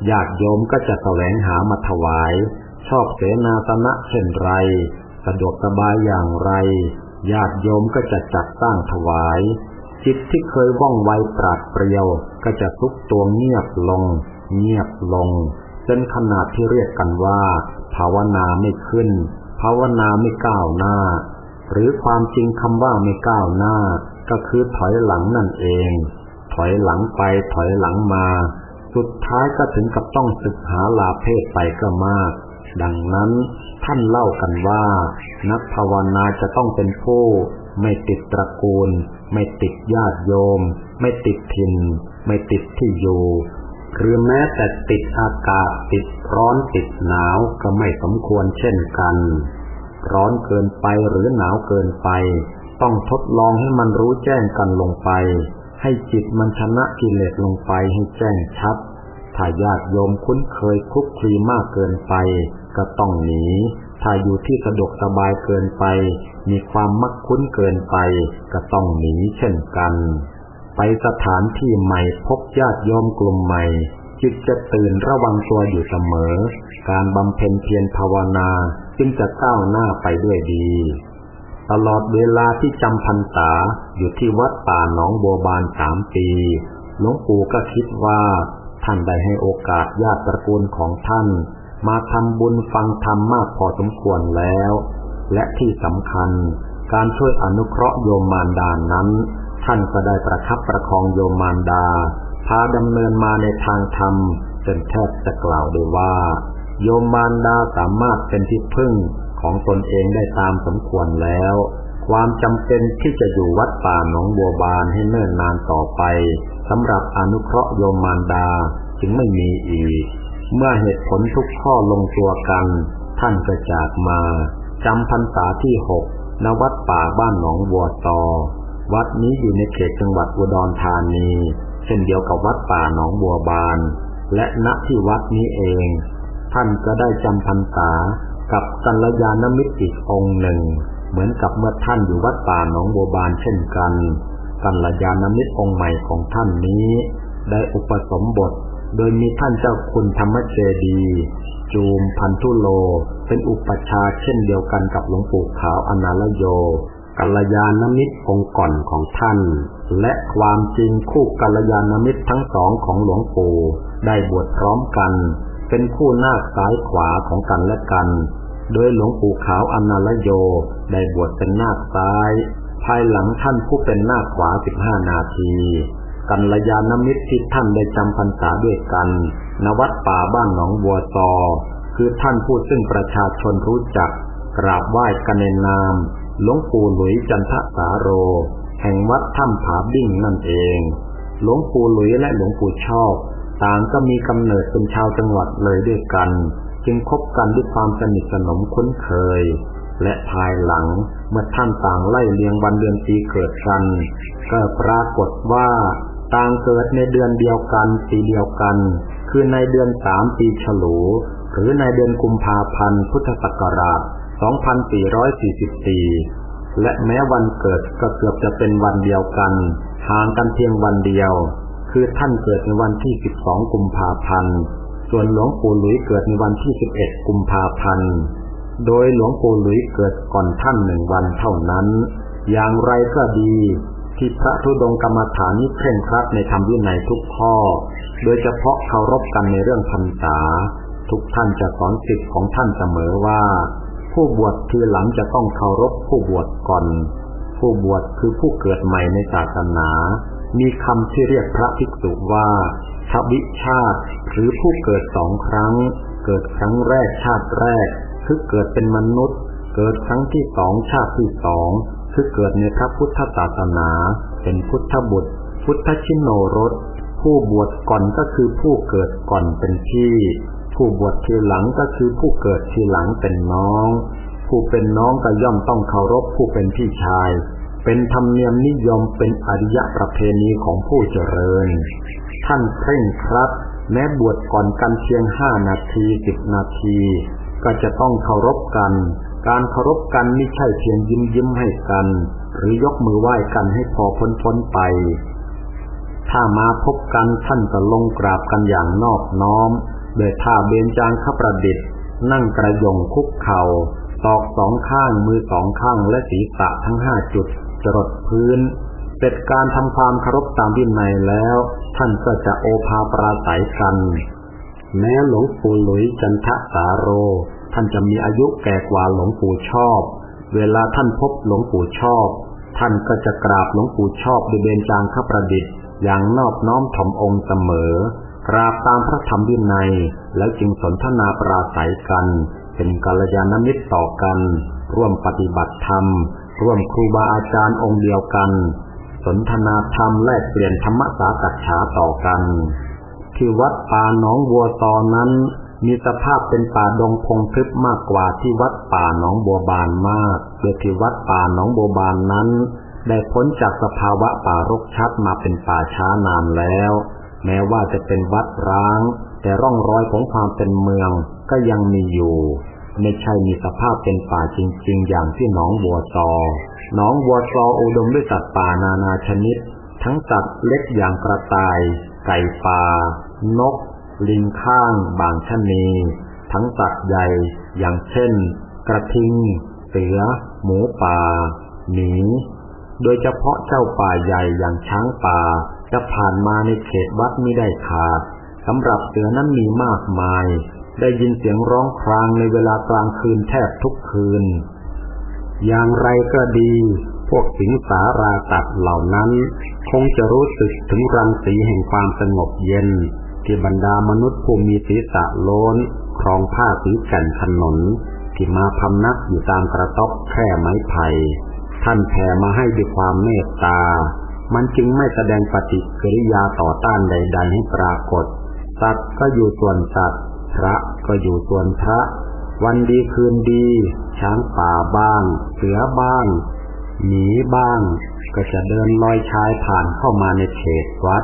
ญาติโยมก็จะแสวงหามาถวาย ชอบเสนาสนะเช่นไร สะดวกสบายอย่างไรญาติโยมก็จะจัดสร้างถวาย จิตที่เคยว่องไวปราดเปรียว ก็จะทุกตัวเงียบลง เงียบลงจนขนาดที่เรียกกันว่า ภาวนาไม่ขึ้น ภาวนาไม่ก้าวหน้า หรือความจริงคำว่าไม่ก้าวหน้า ก็คือถอยหลังนั่นเอง ถอยหลังไปถอยหลังมา สุดท้ายก็ถึงกับต้องศึกหาลาเพศไปก็มาก ดังนั้นท่านเล่ากันว่า นักภาวนาจะต้องเป็นผู้ ไม่ติดตระกูล ไม่ติดญาติโยม ไม่ติดถิ่น ไม่ติดที่อยู่หรือแม้แต่ติดอากาศติดร้อนติดหนาวก็ไม่สมควรเช่นกัน ร้อนเกินไปหรือหนาวเกินไป ต้องทดลองให้มันรู้แจ้งกันลงไป ให้จิตมันชนะกิเลสลงไปให้แจ้งชัดถ้าญาติโยมคุ้นเคยคุกคลีมากเกินไป ก็ต้องหนี ถ้าอยู่ที่สะดวกสบายเกินไป มีความมักคุ้นเกินไป ก็ต้องหนีเช่นกัน ไปสถานที่ใหม่พบญาติโยมกลุ่มใหม่จิตจะตื่นระวังตัวอยู่เสมอ การบำเพ็ญเพียรภาวนาจึงจะก้าวหน้าไปด้วยดี ตลอดเวลาที่จำพรรษาอยู่ที่วัดป่าหนองบัวบานสามปีหลวงปู่ก็คิดว่า ท่านได้ให้โอกาสญาติตระกูลของท่าน มาทำบุญฟังธรรมมากพอสมควรแล้ว และที่สำคัญ การช่วยอนุเคราะห์โยมมารดานั้น ท่านก็ได้ประคับประคองโยมมารดา พาดำเนินมาในทางธรรมจนแทบจะกล่าวได้ว่า โยมมารดาสามารถเป็นที่พึ่งของตนเองได้ตามสมควรแล้ว ความจำเป็นที่จะอยู่วัดป่าหนองบัวบานให้เนิ่นนานต่อไปสำหรับอนุเคราะห์โยมมารดาจึงไม่มีอีก เมื่อเหตุผลทุกข้อลงตัวกัน ท่านก็จากมาจำพรรษาที่หกณวัดป่าบ้านหนองบัวตอ วัดนี้อยู่ในเขตจังหวัดอุดรธานี เช่นเดียวกับวัดป่าหนองบัวบาน และณที่วัดนี้เอง ท่านก็ได้จำพรรษากับกัลยาณมิตรอีกองหนึ่ง เหมือนกับเมื่อท่านอยู่วัดป่าหนองบัวบานเช่นกันกัลยาณมิตรองค์ใหม่ของท่านนี้ ได้อุปสมบท โดยมีท่านเจ้าคุณธรรมเจดี จูมพันธุโล เป็นอุปชาเช่นเดียวกันกับหลวงปู่ขาวอนาลโยกัลยาณมิตรองค์ก่อนของท่าน และความจริงคู่กัลยาณมิตรทั้งสองของหลวงปู่ได้บวชพร้อมกัน เป็นคู่หน้าซ้ายขวาของกันและกัน โดยหลวงปู่ขาวอนาลโยได้บวชเป็นหน้าซ้าย ภายหลังท่านผู้เป็นหน้าขวาสิบห้านาที กัลยาณมิตรที่ท่านได้จำพรรษาด้วยกัน ณ วัดป่าบ้านหนองบัวตอ คือท่านผู้ซึ่งประชาชนรู้จัก กราบไหว้กันในนาม หลวงปู่หลุยจันทสาโร แห่งวัดถ้ำผาบิ่งนั่นเอง หลวงปู่หลุยและหลวงปู่ชอบต่างก็มีกำเนิดเป็นชาวจังหวัดเลยด้วยกัน จึงคบกันด้วยความสนิทสนมคุ้นเคย และภายหลังเมื่อท่านต่างไล่เลียงวันเดือนปีเกิดกันก็ปรากฏว่า ต่างเกิดในเดือนเดียวกันปีเดียวกัน คือในเดือนสามปีฉลูหรือในเดือนกุมภาพันธ์พุทธศักราช 2444 และแม้วันเกิดก็เกือบจะเป็นวันเดียวกันห่างกันเพียงวันเดียว คือท่านเกิดในวันที่ 12 กุมภาพันธ์ ส่วนหลวงปู่หลุยเกิดในวันที่ 11 กุมภาพันธ์ โดยหลวงปู่หลุยเกิดก่อนท่านหนึ่งวันเท่านั้น อย่างไรก็ดี ที่พระธุดงกรรมฐานนี้เคร่งครัดในธรรมวินัยทุกข้อ โดยเฉพาะเคารพกันในเรื่องพรรษา ทุกท่านจะสอนสิทธิ์ของท่านเสมอว่า ผู้บวชทีหลังจะต้องเคารพผู้บวชก่อน ผู้บวชคือผู้เกิดใหม่ในศาสนา มีคำที่เรียกพระภิกษุว่าทวิชาติหรือผู้เกิดสองครั้ง เกิดครั้งแรกชาติแรก คือเกิดเป็นมนุษย์ เกิดครั้งที่สองชาติที่สอง คือเกิดในพระพุทธศาสนา เป็นพุทธบุตร พุทธชินโนรส ผู้บวชก่อนก็คือผู้เกิดก่อนเป็นพี่ ผู้บวชทีหลังก็คือผู้เกิดทีหลังเป็นน้อง ผู้เป็นน้องก็ย่อมต้องเคารพผู้เป็นพี่ชาย เป็นธรรมเนียมนิยมเป็นอริยประเพณีของผู้เจริญ ท่านเคร่งครัดแม้บวชก่อนกันเพียงห้านาทีสิบนาที ก็จะต้องเคารพกัน การเคารพกันไม่ใช่เพียงยิ้มยิ้มให้กัน หรือยกมือไหว้กันให้พอพ้นพ้นไป ถ้ามาพบกันท่านก็ลงกราบกันอย่างนอบน้อมโดยท่าเบญจางขประดิษฐ์ นั่งกระยงคุกเขา่าตอกสองข้างมือสองข้างและศีรษะทั้งห้าจุดจรดพื้น เสร็จการทำความเคารพตามวินัยแล้ว ท่านก็จะโอภาปราศัยกัน แม้หลวงปู่หลุยจันทสาโร ท่านจะมีอายุแก่กว่าหลวงปู่ชอบ เวลาท่านพบหลวงปู่ชอบ ท่านก็จะกราบหลวงปู่ชอบด้วยเบญจางขประดิษฐ์ อย่างนอบน้อมถ่อมองค์เสมอ กราบตามพระธรรมวินัย แล้วจึงสนทนาปราศัยกัน เป็นกัลยาณมิตรต่อกัน ร่วมปฏิบัติธรรม ร่วมครูบาอาจารย์องค์เดียวกัน สนทนาธรรมแลกเปลี่ยนธรรมสากัจฉาต่อกัน ที่วัดป่าหนองบัวตอนนั้น มีสภาพเป็นป่าดงพงทึบมากกว่าที่วัดป่าหนองบัวบานมากโดยที่วัดป่าหนองบัวบานนั้น ได้พ้นจากสภาวะป่ารกชัดมาเป็นป่าช้านานแล้ว แม้ว่าจะเป็นวัดร้าง แต่ร่องรอยของความเป็นเมืองก็ยังมีอยู่ ไม่ใช่มีสภาพเป็นป่าจริง ๆ อย่างที่หนองบัวซอหนองบัวซออุดมด้วยสัตว์ป่านานาชนิด ทั้งสัตว์เล็กอย่างกระต่าย ไก่ป่านก ลิงข้างบางชนี ทั้งสัตว์ใหญ่อย่างเช่น กระทิง เสือ หมูป่า หมี โดยเฉพาะเจ้าป่าใหญ่อย่างช้างป่า จะผ่านมาในเขตวัดไม่ได้ขาดสำหรับเสือนั้นมีมากมาย ได้ยินเสียงร้องครางในเวลากลางคืนแทบทุกคืน อย่างไรก็ดี พวกสิงสาราตัดเหล่านั้น คงจะรู้สึกถึงรังสีแห่งความสงบเย็น ที่บรรดามนุษย์ผู้มีศีรษะโล้นครองผ้าสีแก่นถนน ที่มาพำนักอยู่ตามกระต๊อบแคร่ไม้ไผ่ท่านแผ่มาให้ด้วยความเมตตา มันจึงไม่แสดงปฏิกิริยาต่อต้านใด ๆ ให้ปรากฏ สัตว์ก็อยู่ส่วนสัตว์ พระก็อยู่ส่วนพระ วันดีคืนดี ช้างป่าบ้าง เสือบ้าง หมีบ้าง ก็จะเดินลอยชายผ่านเข้ามาในเขตวัด